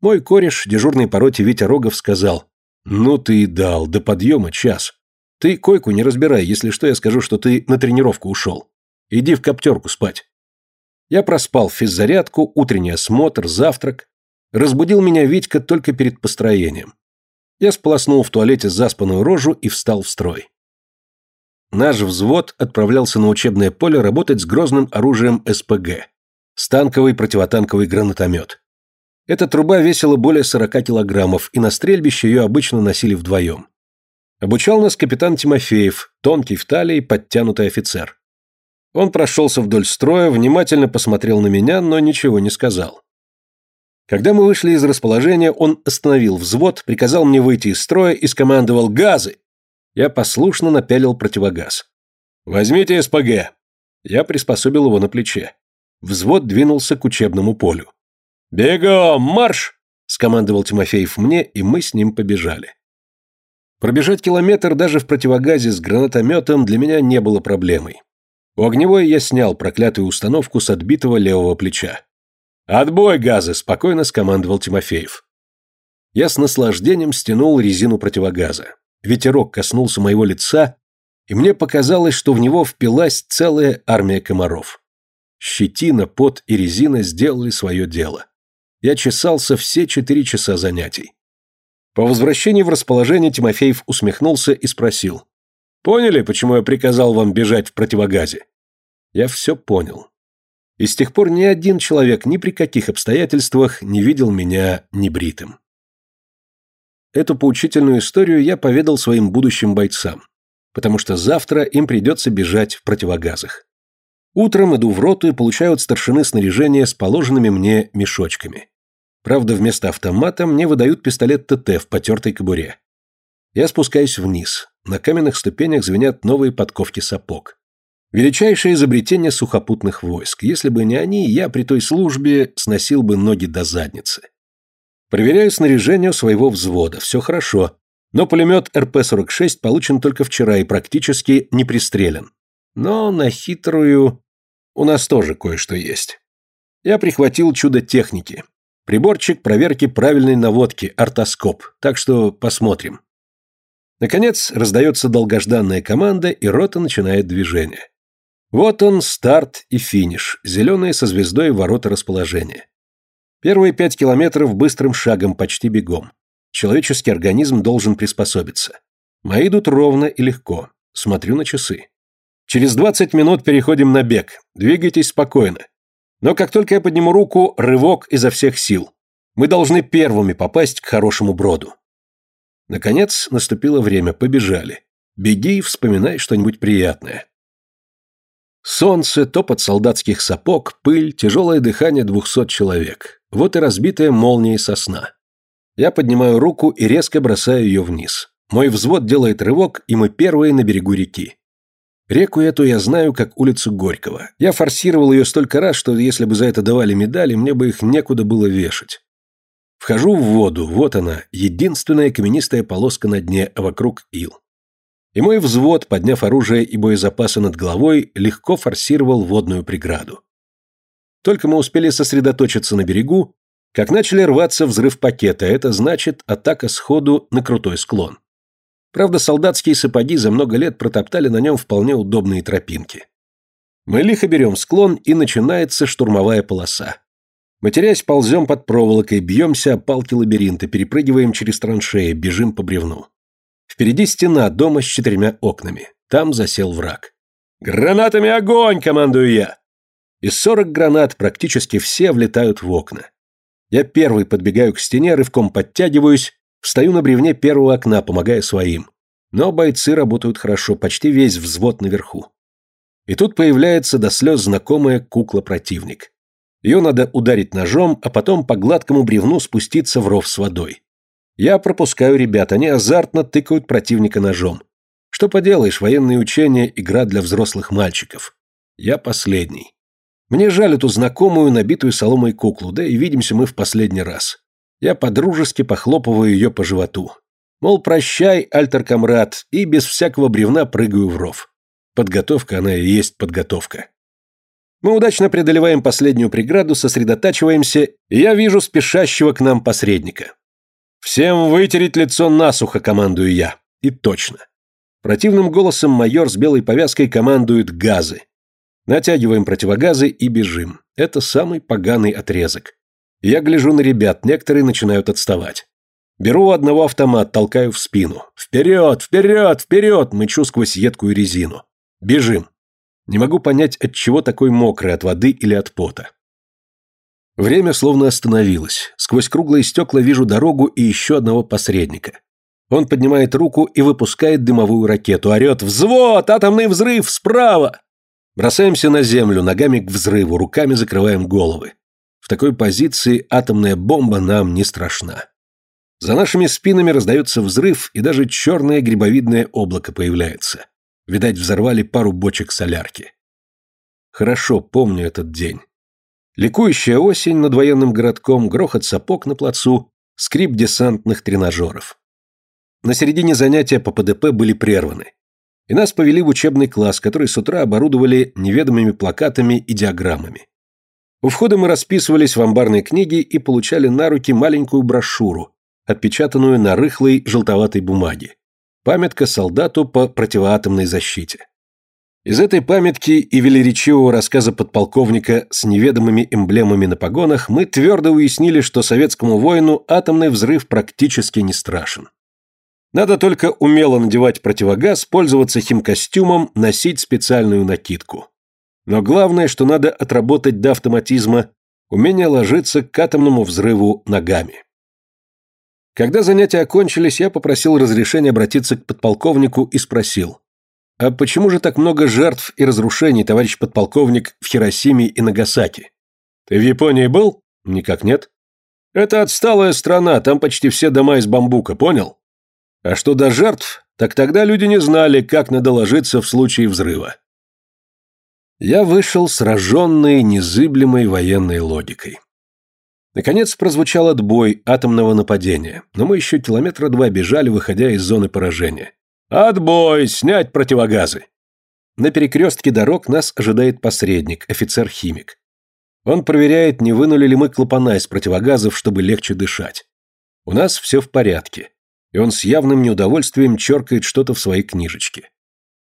Мой кореш, дежурный по роте Витя Рогов, сказал, «Ну ты и дал, до подъема час. Ты койку не разбирай, если что, я скажу, что ты на тренировку ушел. Иди в коптерку спать». Я проспал физзарядку, утренний осмотр, завтрак. Разбудил меня Витька только перед построением. Я сполоснул в туалете заспанную рожу и встал в строй. Наш взвод отправлялся на учебное поле работать с грозным оружием СПГ – станковый противотанковый гранатомет. Эта труба весила более 40 килограммов, и на стрельбище ее обычно носили вдвоем. Обучал нас капитан Тимофеев, тонкий в талии, подтянутый офицер. Он прошелся вдоль строя, внимательно посмотрел на меня, но ничего не сказал. Когда мы вышли из расположения, он остановил взвод, приказал мне выйти из строя и скомандовал «Газы!». Я послушно напялил противогаз. «Возьмите СПГ!» Я приспособил его на плече. Взвод двинулся к учебному полю. «Бегом! Марш!» – скомандовал Тимофеев мне, и мы с ним побежали. Пробежать километр даже в противогазе с гранатометом для меня не было проблемой. У огневой я снял проклятую установку с отбитого левого плеча. «Отбой газы!» – спокойно скомандовал Тимофеев. Я с наслаждением стянул резину противогаза. Ветерок коснулся моего лица, и мне показалось, что в него впилась целая армия комаров. Щетина, пот и резина сделали свое дело. Я чесался все четыре часа занятий. По возвращении в расположение Тимофеев усмехнулся и спросил. «Поняли, почему я приказал вам бежать в противогазе?» Я все понял. И с тех пор ни один человек ни при каких обстоятельствах не видел меня небритым. Эту поучительную историю я поведал своим будущим бойцам, потому что завтра им придется бежать в противогазах. Утром иду в роту и получаю от старшины снаряжение с положенными мне мешочками. Правда, вместо автомата мне выдают пистолет ТТ в потертой кобуре. Я спускаюсь вниз. На каменных ступенях звенят новые подковки сапог. Величайшее изобретение сухопутных войск. Если бы не они, я при той службе сносил бы ноги до задницы. Проверяю снаряжение своего взвода, все хорошо, но пулемет РП-46 получен только вчера и практически не пристрелен. Но на хитрую у нас тоже кое-что есть. Я прихватил чудо техники. Приборчик проверки правильной наводки, ортоскоп, так что посмотрим. Наконец, раздается долгожданная команда, и рота начинает движение. Вот он, старт и финиш, зеленые со звездой ворота расположения. Первые пять километров быстрым шагом, почти бегом. Человеческий организм должен приспособиться. Мои идут ровно и легко. Смотрю на часы. Через 20 минут переходим на бег. Двигайтесь спокойно. Но как только я подниму руку, рывок изо всех сил. Мы должны первыми попасть к хорошему броду. Наконец, наступило время, побежали. Беги и вспоминай что-нибудь приятное. Солнце, топот солдатских сапог, пыль, тяжелое дыхание двухсот человек. Вот и разбитая молния сосна. Я поднимаю руку и резко бросаю ее вниз. Мой взвод делает рывок, и мы первые на берегу реки. Реку эту я знаю как улицу Горького. Я форсировал ее столько раз, что если бы за это давали медали, мне бы их некуда было вешать. Вхожу в воду, вот она, единственная каменистая полоска на дне, а вокруг ил. И мой взвод, подняв оружие и боезапасы над головой, легко форсировал водную преграду. Только мы успели сосредоточиться на берегу, как начали рваться взрыв пакета, это значит атака сходу на крутой склон. Правда, солдатские сапоги за много лет протоптали на нем вполне удобные тропинки. Мы лихо берем склон, и начинается штурмовая полоса. Матерясь, ползем под проволокой, бьемся о палки лабиринта, перепрыгиваем через траншеи, бежим по бревну. Впереди стена дома с четырьмя окнами. Там засел враг. «Гранатами огонь!» – командую я. Из сорок гранат практически все влетают в окна. Я первый подбегаю к стене, рывком подтягиваюсь, встаю на бревне первого окна, помогая своим. Но бойцы работают хорошо, почти весь взвод наверху. И тут появляется до слез знакомая кукла-противник. Ее надо ударить ножом, а потом по гладкому бревну спуститься в ров с водой. Я пропускаю ребят, они азартно тыкают противника ножом. Что поделаешь, военные учения – игра для взрослых мальчиков. Я последний. Мне жаль эту знакомую, набитую соломой куклу, да и видимся мы в последний раз. Я подружески похлопываю ее по животу. Мол, прощай, альтер-комрад, и без всякого бревна прыгаю в ров. Подготовка она и есть подготовка. Мы удачно преодолеваем последнюю преграду, сосредотачиваемся, и я вижу спешащего к нам посредника. «Всем вытереть лицо насухо», — командую я. И точно. Противным голосом майор с белой повязкой командует газы. Натягиваем противогазы и бежим. Это самый поганый отрезок. Я гляжу на ребят, некоторые начинают отставать. Беру у одного автомат, толкаю в спину. «Вперед! Вперед! Вперед!» мычу сквозь едкую резину. Бежим. Не могу понять, от чего такой мокрый, от воды или от пота. Время словно остановилось. Сквозь круглые стекла вижу дорогу и еще одного посредника. Он поднимает руку и выпускает дымовую ракету. Орет «Взвод! Атомный взрыв! Справа!» Бросаемся на землю, ногами к взрыву, руками закрываем головы. В такой позиции атомная бомба нам не страшна. За нашими спинами раздается взрыв, и даже черное грибовидное облако появляется. Видать, взорвали пару бочек солярки. Хорошо помню этот день. Ликующая осень над военным городком, грохот сапог на плацу, скрип десантных тренажеров. На середине занятия по ПДП были прерваны. И нас повели в учебный класс, который с утра оборудовали неведомыми плакатами и диаграммами. У входа мы расписывались в амбарной книге и получали на руки маленькую брошюру, отпечатанную на рыхлой желтоватой бумаге. Памятка солдату по противоатомной защите. Из этой памятки и велеречивого рассказа подполковника с неведомыми эмблемами на погонах мы твердо уяснили, что советскому воину атомный взрыв практически не страшен. Надо только умело надевать противогаз, пользоваться химкостюмом, носить специальную накидку. Но главное, что надо отработать до автоматизма, умение ложиться к атомному взрыву ногами. Когда занятия окончились, я попросил разрешения обратиться к подполковнику и спросил, «А почему же так много жертв и разрушений, товарищ подполковник, в Хиросиме и Нагасаки? Ты в Японии был? Никак нет. Это отсталая страна, там почти все дома из бамбука, понял? А что до жертв, так тогда люди не знали, как надо ложиться в случае взрыва. Я вышел сраженный незыблемой военной логикой. Наконец прозвучал отбой атомного нападения, но мы еще километра два бежали, выходя из зоны поражения. «Отбой! Снять противогазы!» На перекрестке дорог нас ожидает посредник, офицер-химик. Он проверяет, не вынули ли мы клапана из противогазов, чтобы легче дышать. У нас все в порядке, и он с явным неудовольствием черкает что-то в своей книжечке.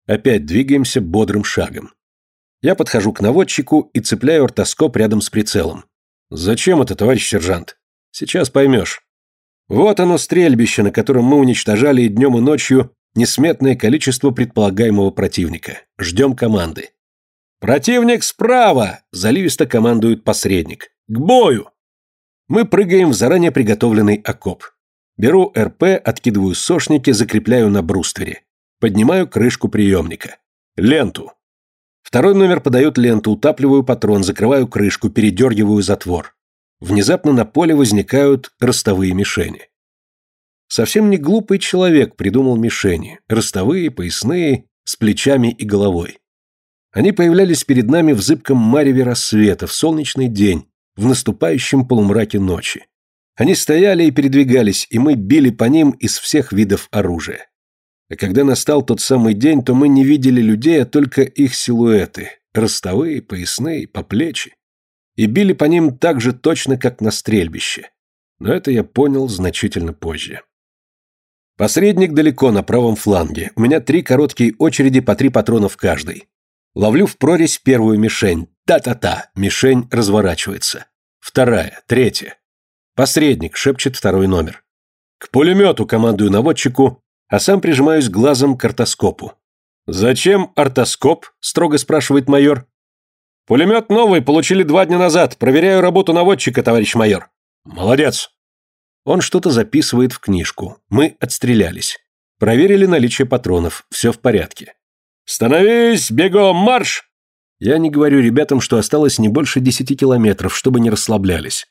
Опять двигаемся бодрым шагом. Я подхожу к наводчику и цепляю ортоскоп рядом с прицелом. «Зачем это, товарищ сержант?» «Сейчас поймешь». Вот оно стрельбище, на котором мы уничтожали и днем, и ночью несметное количество предполагаемого противника. Ждем команды. «Противник справа!» – заливисто командует посредник. «К бою!» Мы прыгаем в заранее приготовленный окоп. Беру РП, откидываю сошники, закрепляю на бруствере. Поднимаю крышку приемника. Ленту. Второй номер подает ленту, утапливаю патрон, закрываю крышку, передергиваю затвор. Внезапно на поле возникают ростовые мишени. Совсем не глупый человек придумал мишени. Ростовые, поясные, с плечами и головой. Они появлялись перед нами в зыбком мареве рассвета, в солнечный день, в наступающем полумраке ночи. Они стояли и передвигались, и мы били по ним из всех видов оружия. А когда настал тот самый день, то мы не видели людей, а только их силуэты, ростовые, поясные, по плечи. И били по ним так же точно, как на стрельбище. Но это я понял значительно позже. Посредник далеко, на правом фланге. У меня три короткие очереди по три патрона в каждой. Ловлю в прорезь первую мишень. Та-та-та. Мишень разворачивается. Вторая, третья. Посредник, шепчет второй номер. К пулемету командую наводчику, а сам прижимаюсь глазом к ортоскопу. «Зачем ортоскоп?» – строго спрашивает майор. «Пулемет новый, получили два дня назад. Проверяю работу наводчика, товарищ майор». Молодец. Он что-то записывает в книжку. Мы отстрелялись. Проверили наличие патронов. Все в порядке. «Становись! Бегом! Марш!» Я не говорю ребятам, что осталось не больше десяти километров, чтобы не расслаблялись.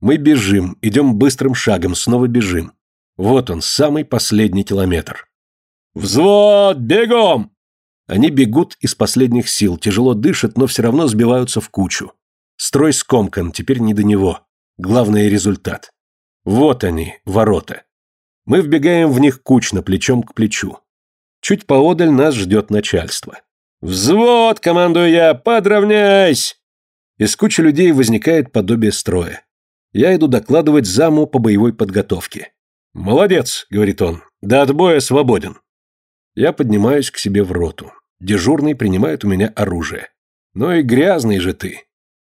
Мы бежим, идем быстрым шагом, снова бежим. Вот он, самый последний километр. «Взвод! Бегом!» Они бегут из последних сил, тяжело дышат, но все равно сбиваются в кучу. Строй скомкан, теперь не до него. Главный результат. Вот они, ворота. Мы вбегаем в них кучно, плечом к плечу. Чуть поодаль нас ждет начальство. «Взвод!» — командую я. «Подравняйсь!» Из кучи людей возникает подобие строя. Я иду докладывать заму по боевой подготовке. «Молодец», — говорит он, — «до отбоя свободен». Я поднимаюсь к себе в роту. Дежурный принимает у меня оружие. «Ну и грязный же ты».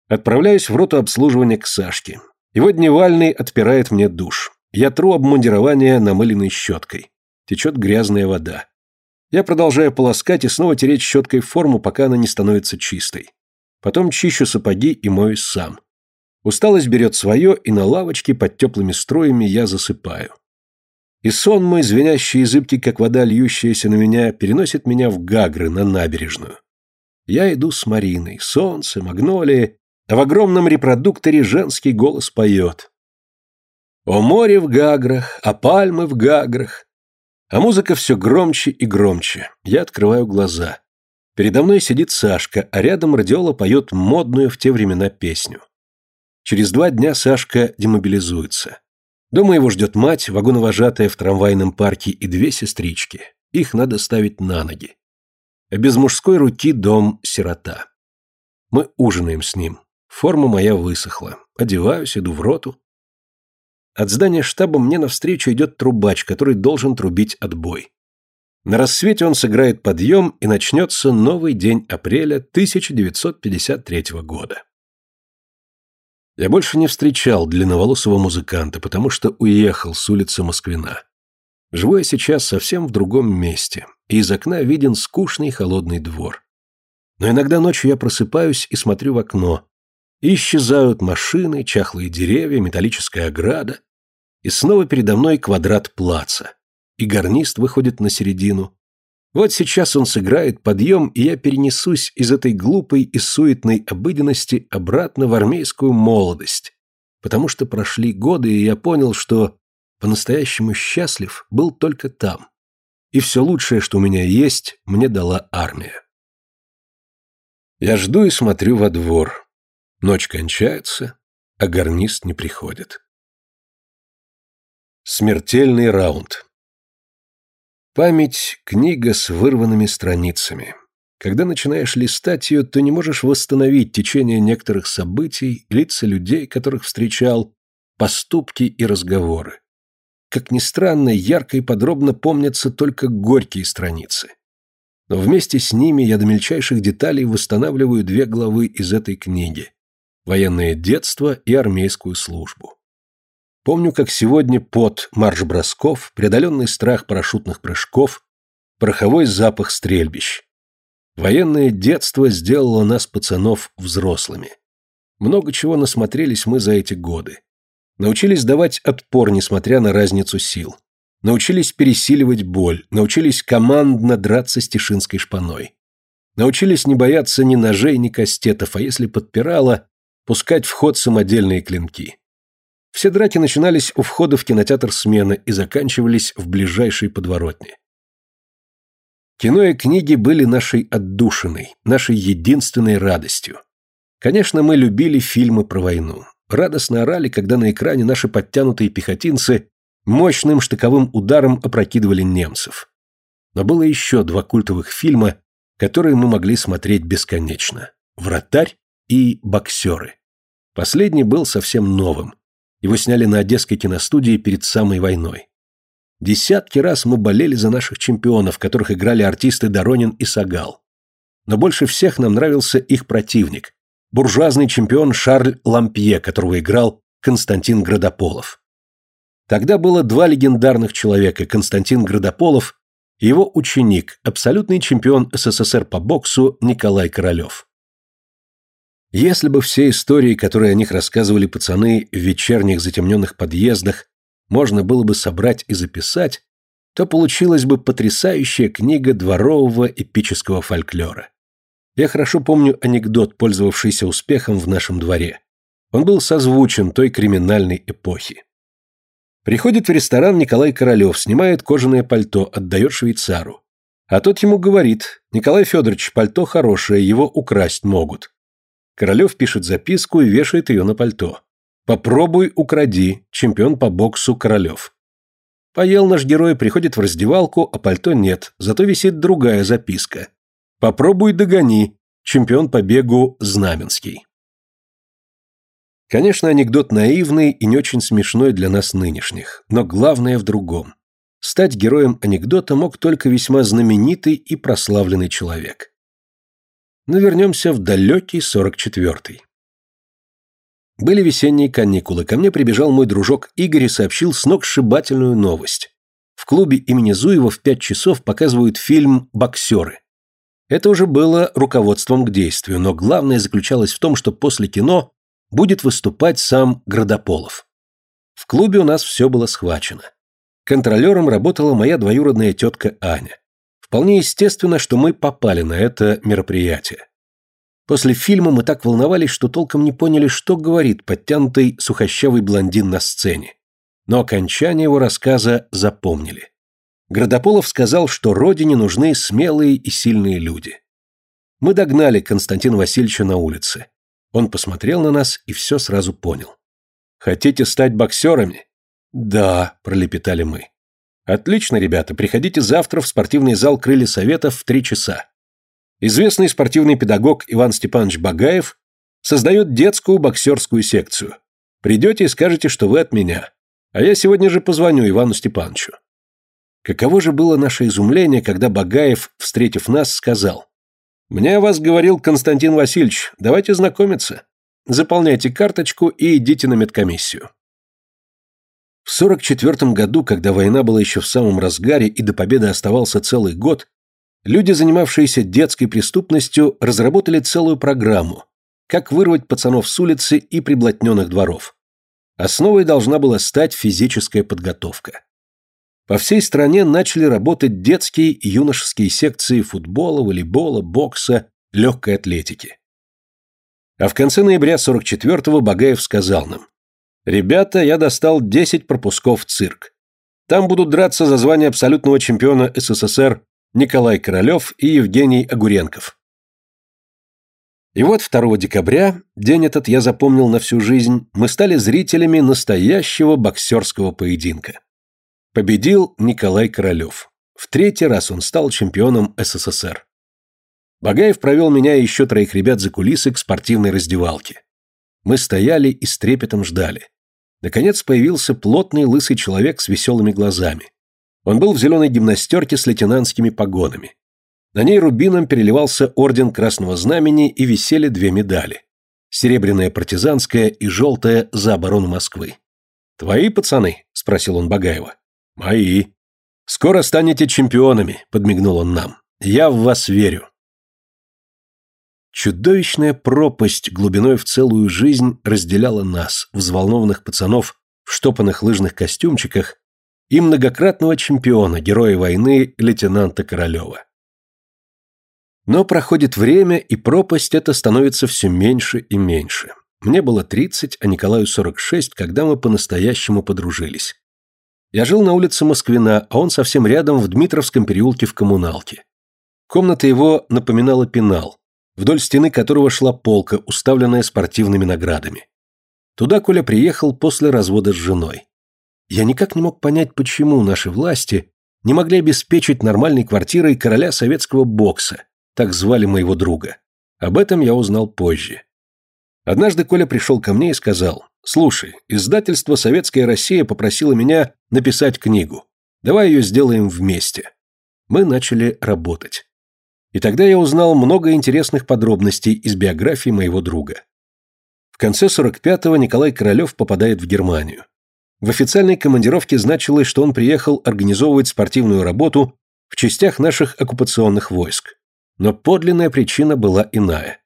Отправляюсь в роту обслуживания к Сашке. Его дневальный отпирает мне душ. Я тру обмундирование намыленной щеткой. Течет грязная вода. Я продолжаю полоскать и снова тереть щеткой форму, пока она не становится чистой. Потом чищу сапоги и моюсь сам. Усталость берет свое, и на лавочке под теплыми строями я засыпаю. И сон мой, звенящий и зыбкий, как вода, льющаяся на меня, переносит меня в Гагры, на набережную. Я иду с Мариной, солнце, магнолии, а в огромном репродукторе женский голос поет. О море в Гаграх, о пальмы в Гаграх. А музыка все громче и громче. Я открываю глаза. Передо мной сидит Сашка, а рядом радиола поет модную в те времена песню. Через два дня Сашка демобилизуется. Дома его ждет мать, вагоновожатая в трамвайном парке и две сестрички. Их надо ставить на ноги. А без мужской руки дом сирота. Мы ужинаем с ним. Форма моя высохла. Одеваюсь, иду в роту. От здания штаба мне навстречу идет трубач, который должен трубить отбой. На рассвете он сыграет подъем, и начнется новый день апреля 1953 года. Я больше не встречал длинноволосого музыканта, потому что уехал с улицы Москвина. Живу я сейчас совсем в другом месте, и из окна виден скучный холодный двор. Но иногда ночью я просыпаюсь и смотрю в окно, и исчезают машины, чахлые деревья, металлическая ограда, и снова передо мной квадрат плаца, и гарнист выходит на середину, вот сейчас он сыграет подъем, и я перенесусь из этой глупой и суетной обыденности обратно в армейскую молодость, потому что прошли годы, и я понял, что по-настоящему счастлив был только там. И все лучшее, что у меня есть, мне дала армия. Я жду и смотрю во двор. Ночь кончается, а гарнист не приходит. Смертельный раунд. Память – книга с вырванными страницами. Когда начинаешь листать ее, то не можешь восстановить течение некоторых событий, лица людей, которых встречал, поступки и разговоры. Как ни странно, ярко и подробно помнятся только горькие страницы. Но вместе с ними я до мельчайших деталей восстанавливаю две главы из этой книги – военное детство и армейскую службу. Помню, как сегодня пот марш-бросков, преодоленный страх парашютных прыжков, пороховой запах стрельбищ. Военное детство сделало нас, пацанов, взрослыми. Много чего насмотрелись мы за эти годы. Научились давать отпор, несмотря на разницу сил. Научились пересиливать боль, научились командно драться с тишинской шпаной. Научились не бояться ни ножей, ни кастетов, а если подпирало, пускать в ход самодельные клинки. Все драки начинались у входа в кинотеатр смены и заканчивались в ближайшей подворотне. Кино и книги были нашей отдушиной, нашей единственной радостью. Конечно, мы любили фильмы про войну. Радостно орали, когда на экране наши подтянутые пехотинцы мощным штыковым ударом опрокидывали немцев. Но было еще два культовых фильма, которые мы могли смотреть бесконечно. «Вратарь» и «Боксеры». Последний был совсем новым. Его сняли на Одесской киностудии перед самой войной. Десятки раз мы болели за наших чемпионов, которых играли артисты Доронин и Сагал. Но больше всех нам нравился их противник, буржуазный чемпион Шарль Лампье, которого играл Константин Градополов. Тогда было два легендарных человека, Константин Градополов и его ученик, абсолютный чемпион СССР по боксу Николай Королев. Если бы все истории, которые о них рассказывали пацаны в вечерних затемненных подъездах, можно было бы собрать и записать, то получилась бы потрясающая книга дворового эпического фольклора. Я хорошо помню анекдот, пользовавшийся успехом в нашем дворе. Он был созвучен той криминальной эпохи. Приходит в ресторан Николай Королев, снимает кожаное пальто, отдает швейцару. А тот ему говорит, Николай Федорович, пальто хорошее, его украсть могут. Королев пишет записку и вешает ее на пальто. «Попробуй, укради, чемпион по боксу Королев». Поел наш герой, приходит в раздевалку, а пальто нет, зато висит другая записка. «Попробуй, догони, чемпион по бегу Знаменский». Конечно, анекдот наивный и не очень смешной для нас нынешних, но главное в другом. Стать героем анекдота мог только весьма знаменитый и прославленный человек. Но вернемся в далекий 44-й. Были весенние каникулы, ко мне прибежал мой дружок Игорь и сообщил сногсшибательную новость. В клубе имени Зуева в пять часов показывают фильм «Боксеры». Это уже было руководством к действию, но главное заключалось в том, что после кино будет выступать сам Градополов. В клубе у нас все было схвачено. Контролером работала моя двоюродная тетка Аня. Вполне естественно, что мы попали на это мероприятие. После фильма мы так волновались, что толком не поняли, что говорит подтянутый сухощавый блондин на сцене. Но окончание его рассказа запомнили. Градополов сказал, что родине нужны смелые и сильные люди. Мы догнали Константина Васильевича на улице. Он посмотрел на нас и все сразу понял. «Хотите стать боксерами?» «Да», – пролепетали мы. Отлично, ребята, приходите завтра в спортивный зал Крылья Советов в три часа. Известный спортивный педагог Иван Степанович Багаев создает детскую боксерскую секцию. Придете и скажете, что вы от меня. А я сегодня же позвоню Ивану Степановичу. Каково же было наше изумление, когда Багаев, встретив нас, сказал. «Мне о вас говорил Константин Васильевич, давайте знакомиться. Заполняйте карточку и идите на медкомиссию». В 44 году, когда война была еще в самом разгаре и до победы оставался целый год, люди, занимавшиеся детской преступностью, разработали целую программу, как вырвать пацанов с улицы и приблотненных дворов. Основой должна была стать физическая подготовка. По всей стране начали работать детские и юношеские секции футбола, волейбола, бокса, легкой атлетики. А в конце ноября 44-го Багаев сказал нам, «Ребята, я достал 10 пропусков в цирк. Там будут драться за звание абсолютного чемпиона СССР Николай Королев и Евгений Огуренков». И вот 2 декабря, день этот я запомнил на всю жизнь, мы стали зрителями настоящего боксерского поединка. Победил Николай Королев. В третий раз он стал чемпионом СССР. Багаев провел меня и еще троих ребят за кулисы к спортивной раздевалке. Мы стояли и с трепетом ждали. Наконец появился плотный лысый человек с веселыми глазами. Он был в зеленой гимнастерке с лейтенантскими погонами. На ней рубином переливался орден Красного Знамени и висели две медали. Серебряная партизанская и желтая за оборону Москвы. «Твои пацаны?» – спросил он Багаева. «Мои». «Скоро станете чемпионами», – подмигнул он нам. «Я в вас верю». Чудовищная пропасть глубиной в целую жизнь разделяла нас, взволнованных пацанов в штопанных лыжных костюмчиках, и многократного чемпиона, героя войны, лейтенанта Королева. Но проходит время, и пропасть эта становится все меньше и меньше. Мне было 30, а Николаю 46, когда мы по-настоящему подружились. Я жил на улице Москвина, а он совсем рядом в Дмитровском переулке в коммуналке. Комната его напоминала пенал, вдоль стены которого шла полка, уставленная спортивными наградами. Туда Коля приехал после развода с женой. Я никак не мог понять, почему наши власти не могли обеспечить нормальной квартирой короля советского бокса, так звали моего друга. Об этом я узнал позже. Однажды Коля пришел ко мне и сказал, «Слушай, издательство «Советская Россия» попросило меня написать книгу. Давай ее сделаем вместе». Мы начали работать. И тогда я узнал много интересных подробностей из биографии моего друга. В конце 45-го Николай Королев попадает в Германию. В официальной командировке значилось, что он приехал организовывать спортивную работу в частях наших оккупационных войск. Но подлинная причина была иная.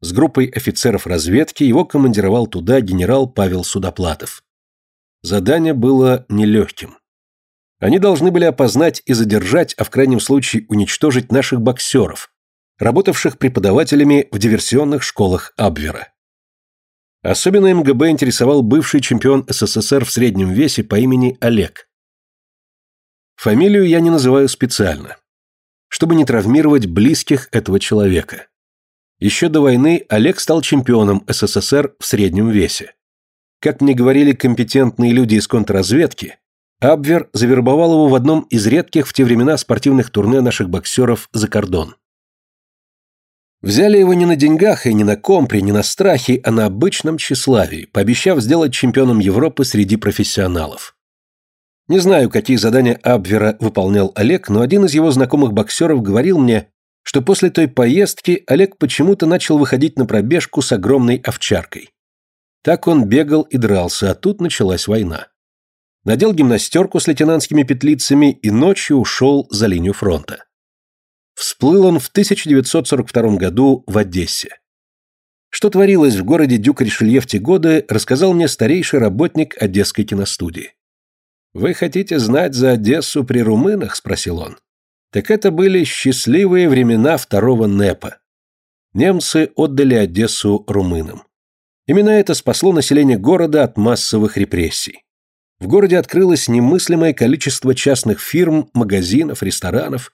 С группой офицеров разведки его командировал туда генерал Павел Судоплатов. Задание было нелегким. Они должны были опознать и задержать, а в крайнем случае уничтожить наших боксеров, работавших преподавателями в диверсионных школах Абвера. Особенно МГБ интересовал бывший чемпион СССР в среднем весе по имени Олег. Фамилию я не называю специально, чтобы не травмировать близких этого человека. Еще до войны Олег стал чемпионом СССР в среднем весе. Как мне говорили компетентные люди из контрразведки, Абвер завербовал его в одном из редких в те времена спортивных турне наших боксеров за кордон. Взяли его не на деньгах и не на компре, не на страхе, а на обычном тщеславии, пообещав сделать чемпионом Европы среди профессионалов. Не знаю, какие задания Абвера выполнял Олег, но один из его знакомых боксеров говорил мне, что после той поездки Олег почему-то начал выходить на пробежку с огромной овчаркой. Так он бегал и дрался, а тут началась война. Надел гимнастерку с лейтенантскими петлицами и ночью ушел за линию фронта. Всплыл он в 1942 году в Одессе. Что творилось в городе Дюк-Ришелье в те годы, рассказал мне старейший работник Одесской киностудии. «Вы хотите знать за Одессу при румынах?» – спросил он. Так это были счастливые времена второго НЭПа. Немцы отдали Одессу румынам. Именно это спасло население города от массовых репрессий. В городе открылось немыслимое количество частных фирм, магазинов, ресторанов,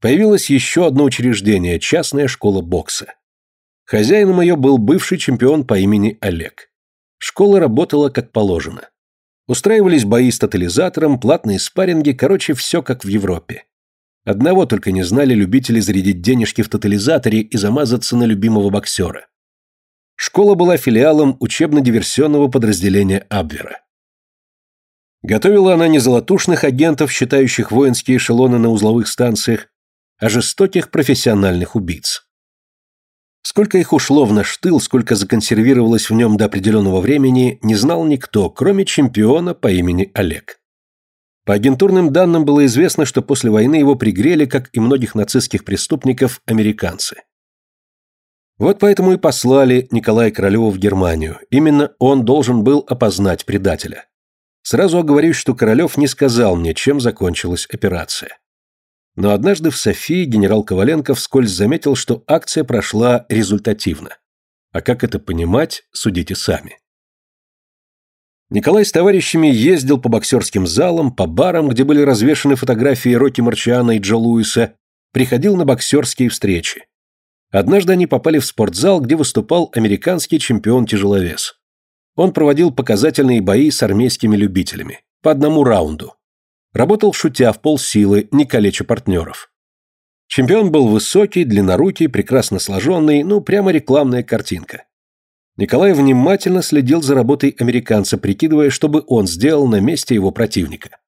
Появилось еще одно учреждение – частная школа бокса. Хозяином ее был бывший чемпион по имени Олег. Школа работала как положено. Устраивались бои с тотализатором, платные спарринги, короче, все как в Европе. Одного только не знали любители зарядить денежки в тотализаторе и замазаться на любимого боксера. Школа была филиалом учебно-диверсионного подразделения Абвера. Готовила она не золотушных агентов, считающих воинские эшелоны на узловых станциях, а жестоких профессиональных убийц. Сколько их ушло в наш тыл, сколько законсервировалось в нем до определенного времени, не знал никто, кроме чемпиона по имени Олег. По агентурным данным было известно, что после войны его пригрели, как и многих нацистских преступников, американцы. Вот поэтому и послали Николая Королева в Германию. Именно он должен был опознать предателя. Сразу оговорюсь, что Королев не сказал мне, чем закончилась операция. Но однажды в Софии генерал Коваленко вскользь заметил, что акция прошла результативно. А как это понимать, судите сами. Николай с товарищами ездил по боксерским залам, по барам, где были развешаны фотографии Рокки Марчиана и Джо Луиса, приходил на боксерские встречи. Однажды они попали в спортзал, где выступал американский чемпион-тяжеловес. Он проводил показательные бои с армейскими любителями, по одному раунду. Работал шутя в полсилы, не калеча партнеров. Чемпион был высокий, длиннорукий, прекрасно сложенный, ну, прямо рекламная картинка. Николай внимательно следил за работой американца, прикидывая, что бы он сделал на месте его противника.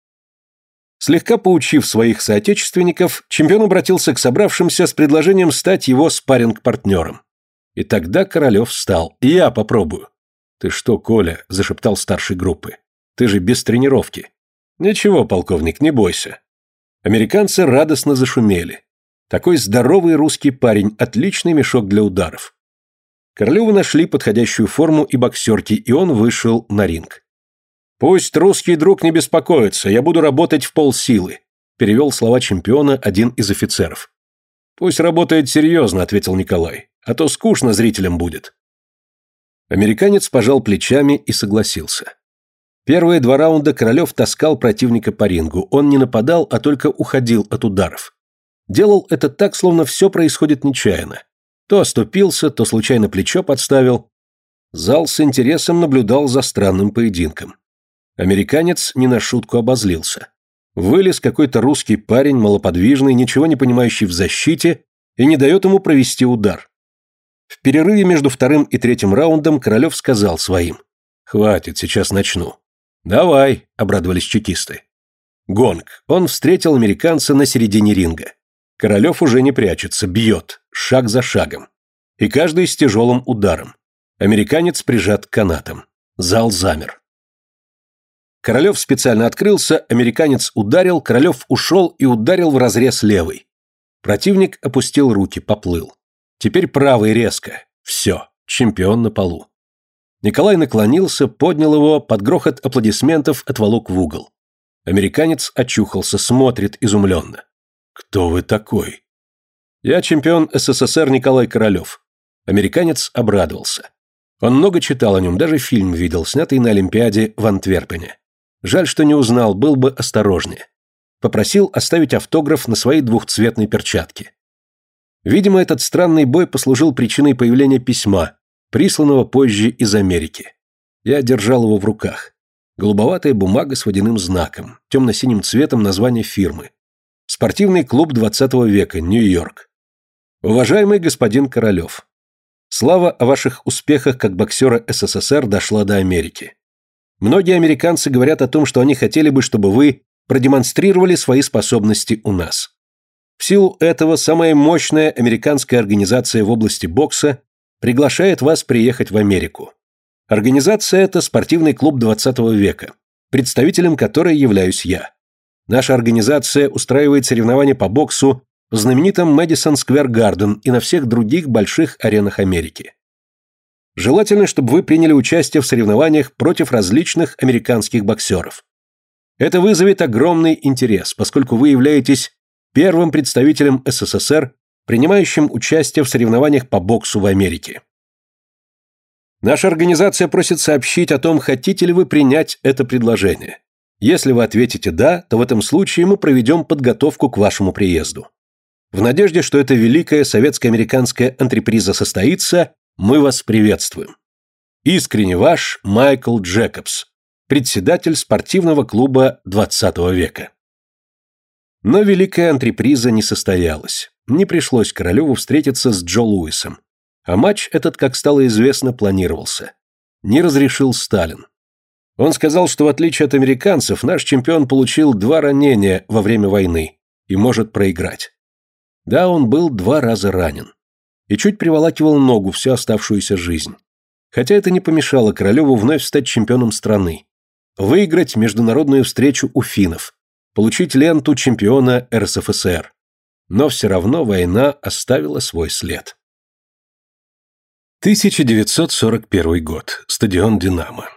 Слегка поучив своих соотечественников, чемпион обратился к собравшимся с предложением стать его спарринг-партнером. И тогда Королев встал. «Я попробую». «Ты что, Коля?» – зашептал старший группы. «Ты же без тренировки». «Ничего, полковник, не бойся». Американцы радостно зашумели. Такой здоровый русский парень, отличный мешок для ударов. Королеву нашли подходящую форму и боксерки, и он вышел на ринг. «Пусть русский друг не беспокоится, я буду работать в полсилы», перевел слова чемпиона один из офицеров. «Пусть работает серьезно», — ответил Николай, «а то скучно зрителям будет». Американец пожал плечами и согласился. Первые два раунда Королев таскал противника по рингу. Он не нападал, а только уходил от ударов. Делал это так, словно все происходит нечаянно. То оступился, то случайно плечо подставил. Зал с интересом наблюдал за странным поединком. Американец не на шутку обозлился. Вылез какой-то русский парень, малоподвижный, ничего не понимающий в защите, и не дает ему провести удар. В перерыве между вторым и третьим раундом Королев сказал своим «Хватит, сейчас начну». «Давай», — обрадовались чекисты. Гонг. Он встретил американца на середине ринга. Королев уже не прячется, бьет, шаг за шагом. И каждый с тяжелым ударом. Американец прижат к канатам. Зал замер. Королев специально открылся, американец ударил, Королев ушел и ударил в разрез левый. Противник опустил руки, поплыл. Теперь правый резко. Все, чемпион на полу. Николай наклонился, поднял его, под грохот аплодисментов отволок в угол. Американец очухался, смотрит изумленно. «Кто вы такой?» «Я чемпион СССР Николай Королев». Американец обрадовался. Он много читал о нем, даже фильм видел, снятый на Олимпиаде в Антверпене. Жаль, что не узнал, был бы осторожнее. Попросил оставить автограф на своей двухцветной перчатке. Видимо, этот странный бой послужил причиной появления письма, присланного позже из Америки. Я держал его в руках. Голубоватая бумага с водяным знаком, темно-синим цветом название фирмы. Спортивный клуб 20 века, Нью-Йорк. Уважаемый господин Королев, слава о ваших успехах как боксера СССР дошла до Америки. Многие американцы говорят о том, что они хотели бы, чтобы вы продемонстрировали свои способности у нас. В силу этого самая мощная американская организация в области бокса приглашает вас приехать в Америку. Организация эта – спортивный клуб 20 века, представителем которой являюсь я. Наша организация устраивает соревнования по боксу в знаменитом Мэдисон Сквер Гарден и на всех других больших аренах Америки. Желательно, чтобы вы приняли участие в соревнованиях против различных американских боксеров. Это вызовет огромный интерес, поскольку вы являетесь первым представителем СССР, принимающим участие в соревнованиях по боксу в Америке. Наша организация просит сообщить о том, хотите ли вы принять это предложение. Если вы ответите «да», то в этом случае мы проведем подготовку к вашему приезду. В надежде, что эта великая советско-американская антреприза состоится, мы вас приветствуем. Искренне ваш Майкл Джекобс, председатель спортивного клуба 20 века. Но великая антреприза не состоялась. Не пришлось Королеву встретиться с Джо Луисом. А матч этот, как стало известно, планировался. Не разрешил Сталин. Он сказал, что в отличие от американцев, наш чемпион получил два ранения во время войны и может проиграть. Да, он был два раза ранен. И чуть приволакивал ногу всю оставшуюся жизнь. Хотя это не помешало Королеву вновь стать чемпионом страны. Выиграть международную встречу у финнов получить ленту чемпиона РСФСР. Но все равно война оставила свой след. 1941 год. Стадион «Динамо».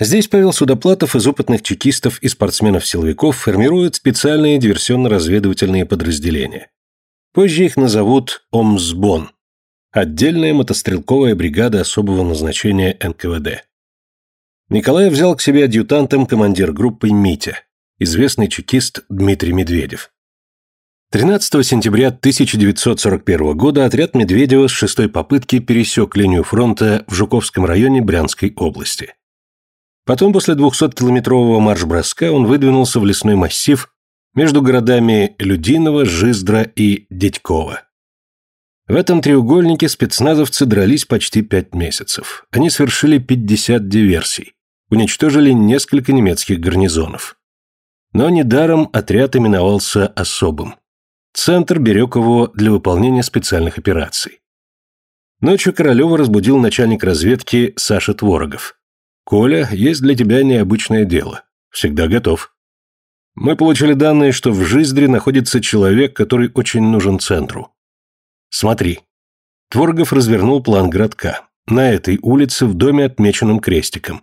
Здесь Павел Судоплатов из опытных чекистов и спортсменов-силовиков формирует специальные диверсионно-разведывательные подразделения. Позже их назовут ОМСБОН – отдельная мотострелковая бригада особого назначения НКВД. Николай взял к себе адъютантом командир группы Митя, известный чекист Дмитрий Медведев. 13 сентября 1941 года отряд Медведева с шестой попытки пересек линию фронта в Жуковском районе Брянской области. Потом, после 200-километрового марш-броска, он выдвинулся в лесной массив между городами Людиново, Жиздра и Дедьково. В этом треугольнике спецназовцы дрались почти пять месяцев. Они совершили 50 диверсий, уничтожили несколько немецких гарнизонов. Но недаром отряд именовался особым. Центр берег его для выполнения специальных операций. Ночью Королева разбудил начальник разведки Саша Творогов. «Коля, есть для тебя необычное дело. Всегда готов». Мы получили данные, что в Жиздре находится человек, который очень нужен центру. Смотри. Творогов развернул план городка. На этой улице в доме, отмеченном крестиком.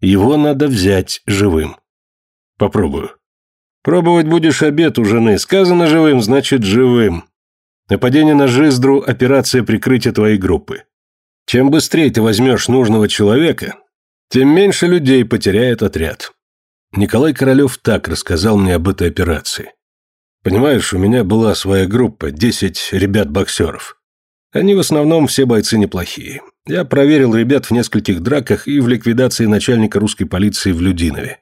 Его надо взять живым. Попробую. Пробовать будешь обед у жены. Сказано живым, значит живым. Нападение на Жиздру – операция прикрытия твоей группы. Чем быстрее ты возьмешь нужного человека, тем меньше людей потеряет отряд. Николай Королев так рассказал мне об этой операции. Понимаешь, у меня была своя группа, 10 ребят-боксеров. Они в основном все бойцы неплохие. Я проверил ребят в нескольких драках и в ликвидации начальника русской полиции в Людинове.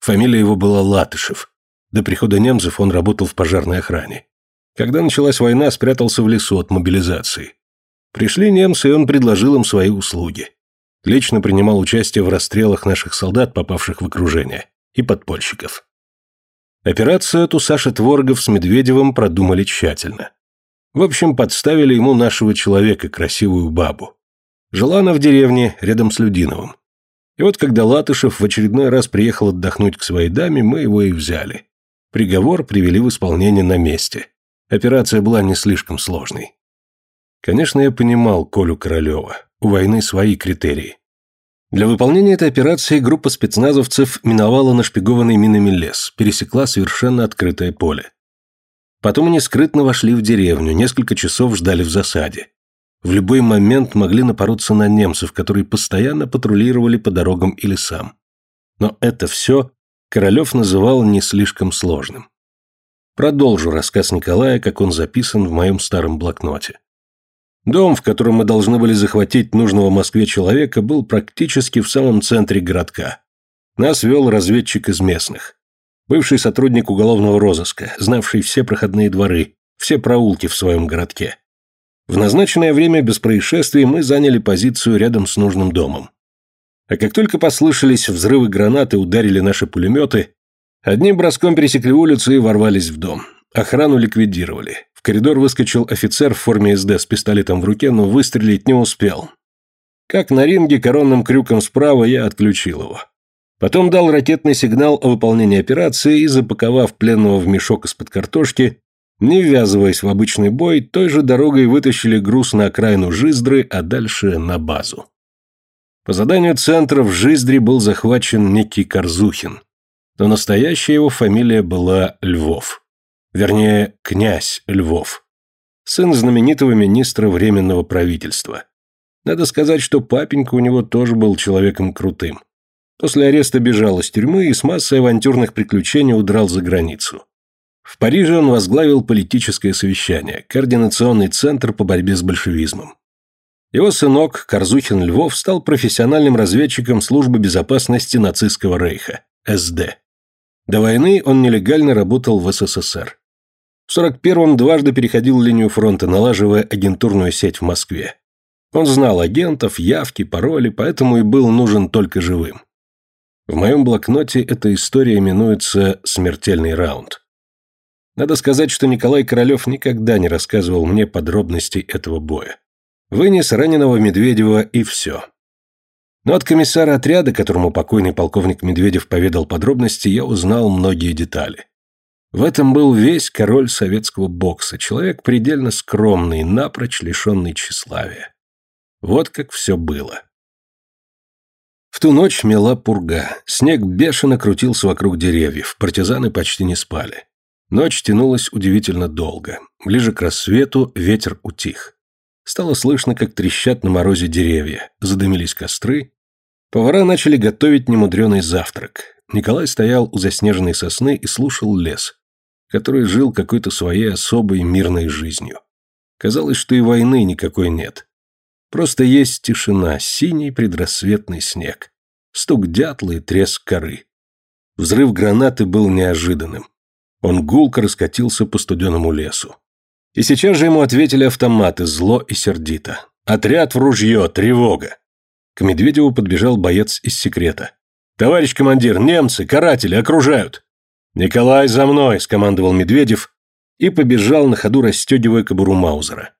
Фамилия его была Латышев. До прихода немцев он работал в пожарной охране. Когда началась война, спрятался в лесу от мобилизации. Пришли немцы, и он предложил им свои услуги. Лично принимал участие в расстрелах наших солдат, попавших в окружение, и подпольщиков. Операцию эту Саша Творгов с Медведевым продумали тщательно. В общем, подставили ему нашего человека, красивую бабу. Жила она в деревне, рядом с Людиновым. И вот когда Латышев в очередной раз приехал отдохнуть к своей даме, мы его и взяли. Приговор привели в исполнение на месте. Операция была не слишком сложной. Конечно, я понимал Колю Королева. У войны свои критерии. Для выполнения этой операции группа спецназовцев миновала нашпигованный минами лес, пересекла совершенно открытое поле. Потом они скрытно вошли в деревню, несколько часов ждали в засаде. В любой момент могли напороться на немцев, которые постоянно патрулировали по дорогам и лесам. Но это все Королев называл не слишком сложным. Продолжу рассказ Николая, как он записан в моем старом блокноте. Дом, в котором мы должны были захватить нужного Москве человека, был практически в самом центре городка. Нас вел разведчик из местных. Бывший сотрудник уголовного розыска, знавший все проходные дворы, все проулки в своем городке. В назначенное время без происшествий мы заняли позицию рядом с нужным домом. А как только послышались взрывы гранат и ударили наши пулеметы, одним броском пересекли улицу и ворвались в дом. Охрану ликвидировали. В коридор выскочил офицер в форме СД с пистолетом в руке, но выстрелить не успел. Как на ринге коронным крюком справа я отключил его. Потом дал ракетный сигнал о выполнении операции и, запаковав пленного в мешок из-под картошки, не ввязываясь в обычный бой, той же дорогой вытащили груз на окраину Жиздры, а дальше на базу. По заданию центра в Жиздре был захвачен некий Корзухин, но настоящая его фамилия была Львов. Вернее, князь Львов. Сын знаменитого министра Временного правительства. Надо сказать, что папенька у него тоже был человеком крутым. После ареста бежал из тюрьмы и с массой авантюрных приключений удрал за границу. В Париже он возглавил политическое совещание, координационный центр по борьбе с большевизмом. Его сынок, Корзухин Львов, стал профессиональным разведчиком службы безопасности нацистского рейха, СД. До войны он нелегально работал в СССР. В 41-м дважды переходил линию фронта, налаживая агентурную сеть в Москве. Он знал агентов, явки, пароли, поэтому и был нужен только живым. В моем блокноте эта история именуется «Смертельный раунд». Надо сказать, что Николай Королев никогда не рассказывал мне подробностей этого боя. Вынес раненого Медведева и все. Но от комиссара отряда, которому покойный полковник Медведев поведал подробности, я узнал многие детали. В этом был весь король советского бокса, человек предельно скромный, напрочь лишенный тщеславия. Вот как все было. В ту ночь мела пурга, снег бешено крутился вокруг деревьев, партизаны почти не спали. Ночь тянулась удивительно долго. Ближе к рассвету ветер утих. Стало слышно, как трещат на морозе деревья, задымились костры. Повара начали готовить немудреный завтрак. Николай стоял у заснеженной сосны и слушал лес, который жил какой-то своей особой мирной жизнью. Казалось, что и войны никакой нет. Просто есть тишина, синий предрассветный снег, стук дятла и треск коры. Взрыв гранаты был неожиданным. Он гулко раскатился по студеному лесу. И сейчас же ему ответили автоматы, зло и сердито. «Отряд в ружье! Тревога!» К Медведеву подбежал боец из секрета. «Товарищ командир, немцы, каратели, окружают!» «Николай, за мной!» – скомандовал Медведев и побежал на ходу, расстегивая кобуру Маузера.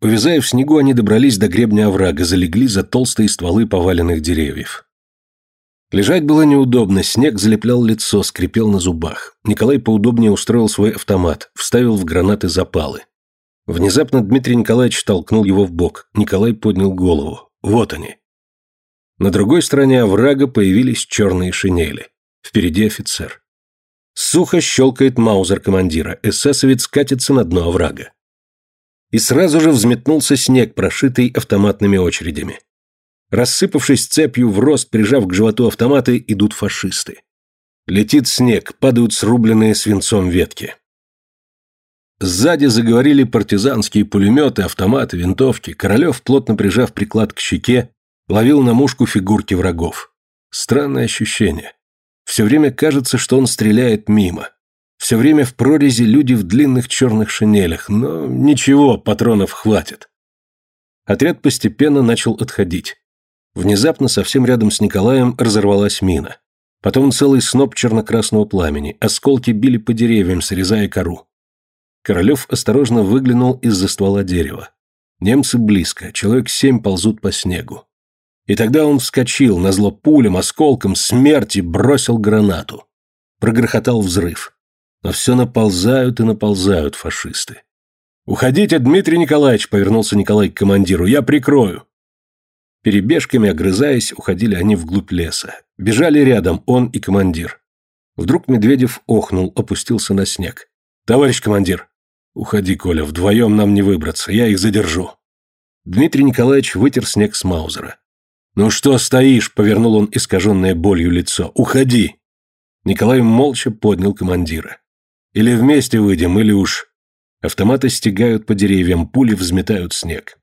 Увязая в снегу, они добрались до гребня оврага, залегли за толстые стволы поваленных деревьев. Лежать было неудобно, снег залеплял лицо, скрипел на зубах. Николай поудобнее устроил свой автомат, вставил в гранаты запалы. Внезапно Дмитрий Николаевич толкнул его в бок. Николай поднял голову. Вот они. На другой стороне оврага появились черные шинели. Впереди офицер. Сухо щелкает маузер командира. Эсэсовец катится на дно оврага и сразу же взметнулся снег, прошитый автоматными очередями. Рассыпавшись цепью в рост, прижав к животу автоматы, идут фашисты. Летит снег, падают срубленные свинцом ветки. Сзади заговорили партизанские пулеметы, автоматы, винтовки. Королев, плотно прижав приклад к щеке, ловил на мушку фигурки врагов. Странное ощущение. Все время кажется, что он стреляет мимо. Все время в прорези люди в длинных черных шинелях, но ничего, патронов хватит. Отряд постепенно начал отходить. Внезапно совсем рядом с Николаем разорвалась мина. Потом целый сноп черно-красного пламени, осколки били по деревьям, срезая кору. Королев осторожно выглянул из-за ствола дерева. Немцы близко, человек семь ползут по снегу. И тогда он вскочил, назло пулям, осколком, смерти бросил гранату. Прогрохотал взрыв. Но все наползают и наползают фашисты. «Уходите, Дмитрий Николаевич!» — повернулся Николай к командиру. «Я прикрою!» Перебежками, огрызаясь, уходили они вглубь леса. Бежали рядом он и командир. Вдруг Медведев охнул, опустился на снег. «Товарищ командир!» «Уходи, Коля, вдвоем нам не выбраться, я их задержу». Дмитрий Николаевич вытер снег с Маузера. «Ну что стоишь?» — повернул он искаженное болью лицо. «Уходи!» Николай молча поднял командира. «Или вместе выйдем, или уж...» Автоматы стегают по деревьям, пули взметают снег.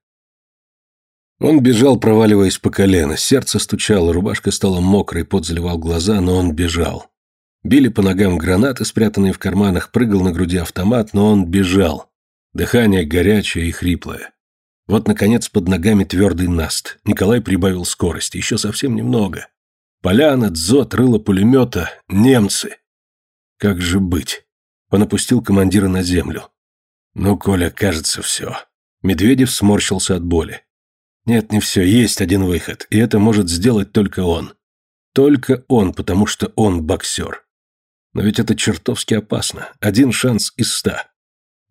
Он бежал, проваливаясь по колено, сердце стучало, рубашка стала мокрой, пот заливал глаза, но он бежал. Били по ногам гранаты, спрятанные в карманах, прыгал на груди автомат, но он бежал. Дыхание горячее и хриплое. Вот, наконец, под ногами твердый наст. Николай прибавил скорость, еще совсем немного. Поляна, дзот, рыло пулемета, немцы. Как же быть? Он опустил командира на землю. Ну, Коля, кажется, все. Медведев сморщился от боли. Нет, не все, есть один выход, и это может сделать только он. Только он, потому что он боксер. Но ведь это чертовски опасно. Один шанс из ста.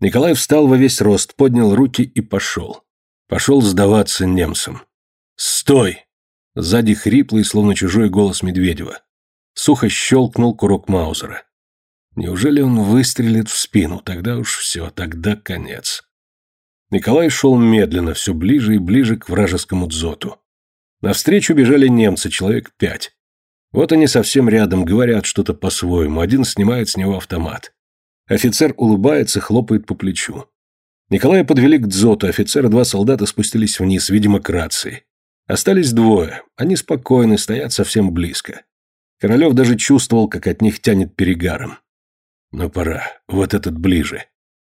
Николай встал во весь рост, поднял руки и пошел. Пошел сдаваться немцам. «Стой!» Сзади хриплый, словно чужой голос Медведева. Сухо щелкнул курок Маузера. Неужели он выстрелит в спину? Тогда уж все, тогда конец. Николай шел медленно, все ближе и ближе к вражескому дзоту. Навстречу бежали немцы, человек пять. Вот они совсем рядом, говорят что-то по-своему, один снимает с него автомат. Офицер улыбается, хлопает по плечу. Николая подвели к дзоту, офицер и два солдата спустились вниз, видимо, к рации. Остались двое, они спокойны, стоят совсем близко. Королев даже чувствовал, как от них тянет перегаром. Но пора, вот этот ближе.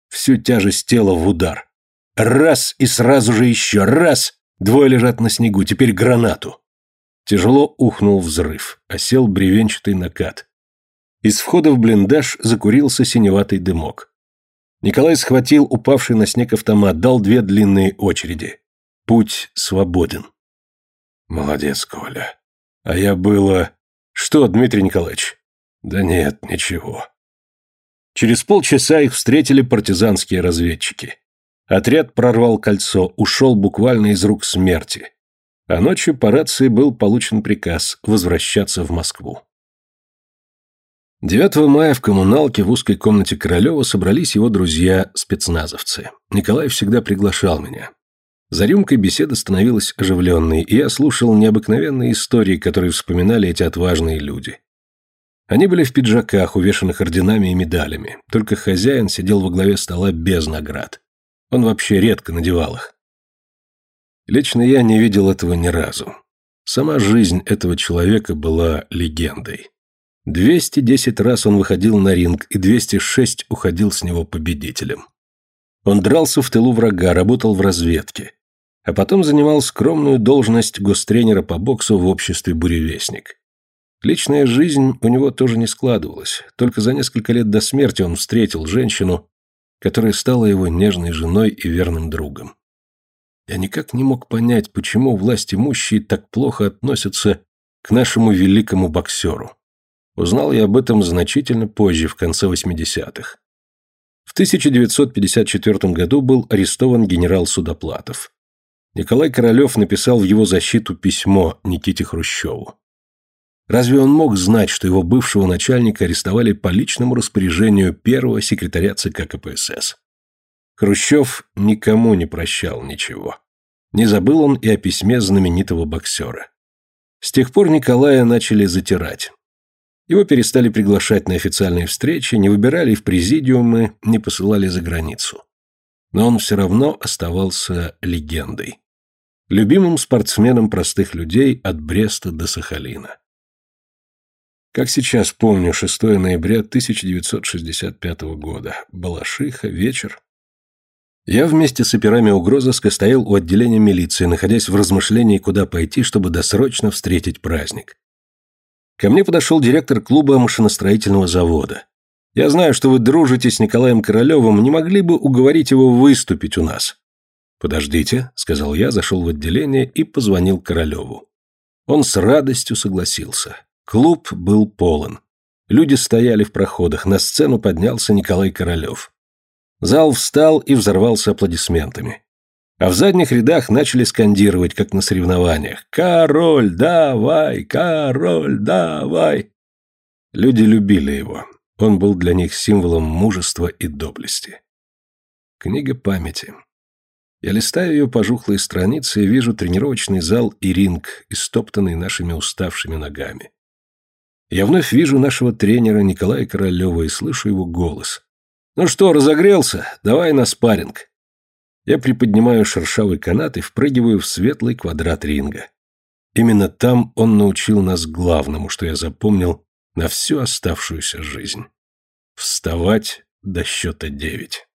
Всю тяжесть тела в удар. Раз и сразу же еще раз. Двое лежат на снегу, теперь гранату. Тяжело ухнул взрыв, осел бревенчатый накат. Из входа в блиндаж закурился синеватый дымок. Николай схватил упавший на снег автомат, дал две длинные очереди. Путь свободен. Молодец, Коля. А я было... Что, Дмитрий Николаевич? Да нет, ничего. Через полчаса их встретили партизанские разведчики. Отряд прорвал кольцо, ушел буквально из рук смерти. А ночью по рации был получен приказ возвращаться в Москву. 9 мая в коммуналке в узкой комнате Королева собрались его друзья-спецназовцы. Николай всегда приглашал меня. За рюмкой беседа становилась оживленной, и я слушал необыкновенные истории, которые вспоминали эти отважные люди. Они были в пиджаках, увешанных орденами и медалями, только хозяин сидел во главе стола без наград. Он вообще редко надевал их. Лично я не видел этого ни разу. Сама жизнь этого человека была легендой. 210 раз он выходил на ринг, и 206 уходил с него победителем. Он дрался в тылу врага, работал в разведке, а потом занимал скромную должность гостренера по боксу в обществе «Буревестник». Личная жизнь у него тоже не складывалась, только за несколько лет до смерти он встретил женщину, которая стала его нежной женой и верным другом. Я никак не мог понять, почему власть имущие так плохо относятся к нашему великому боксеру. Узнал я об этом значительно позже, в конце 80-х. В 1954 году был арестован генерал Судоплатов. Николай Королев написал в его защиту письмо Никите Хрущеву. Разве он мог знать, что его бывшего начальника арестовали по личному распоряжению первого секретаря ЦК КПСС? Хрущев никому не прощал ничего. Не забыл он и о письме знаменитого боксера. С тех пор Николая начали затирать. Его перестали приглашать на официальные встречи, не выбирали в президиумы, не посылали за границу. Но он все равно оставался легендой. Любимым спортсменом простых людей от Бреста до Сахалина. Как сейчас помню 6 ноября 1965 года. Балашиха, вечер. Я вместе с операми угрозыска стоял у отделения милиции, находясь в размышлении, куда пойти, чтобы досрочно встретить праздник. Ко мне подошел директор клуба машиностроительного завода. «Я знаю, что вы дружите с Николаем Королевым, не могли бы уговорить его выступить у нас?» «Подождите», — сказал я, зашел в отделение и позвонил Королеву. Он с радостью согласился. Клуб был полон. Люди стояли в проходах, на сцену поднялся Николай Королев. Зал встал и взорвался аплодисментами. А в задних рядах начали скандировать, как на соревнованиях. «Король, давай! Король, давай!» Люди любили его. Он был для них символом мужества и доблести. Книга памяти. Я листаю ее пожухлые страницы и вижу тренировочный зал и ринг, истоптанный нашими уставшими ногами. Я вновь вижу нашего тренера Николая Королева и слышу его голос. «Ну что, разогрелся? Давай на спарринг». Я приподнимаю шершавый канат и впрыгиваю в светлый квадрат ринга. Именно там он научил нас главному, что я запомнил на всю оставшуюся жизнь. Вставать до счета девять.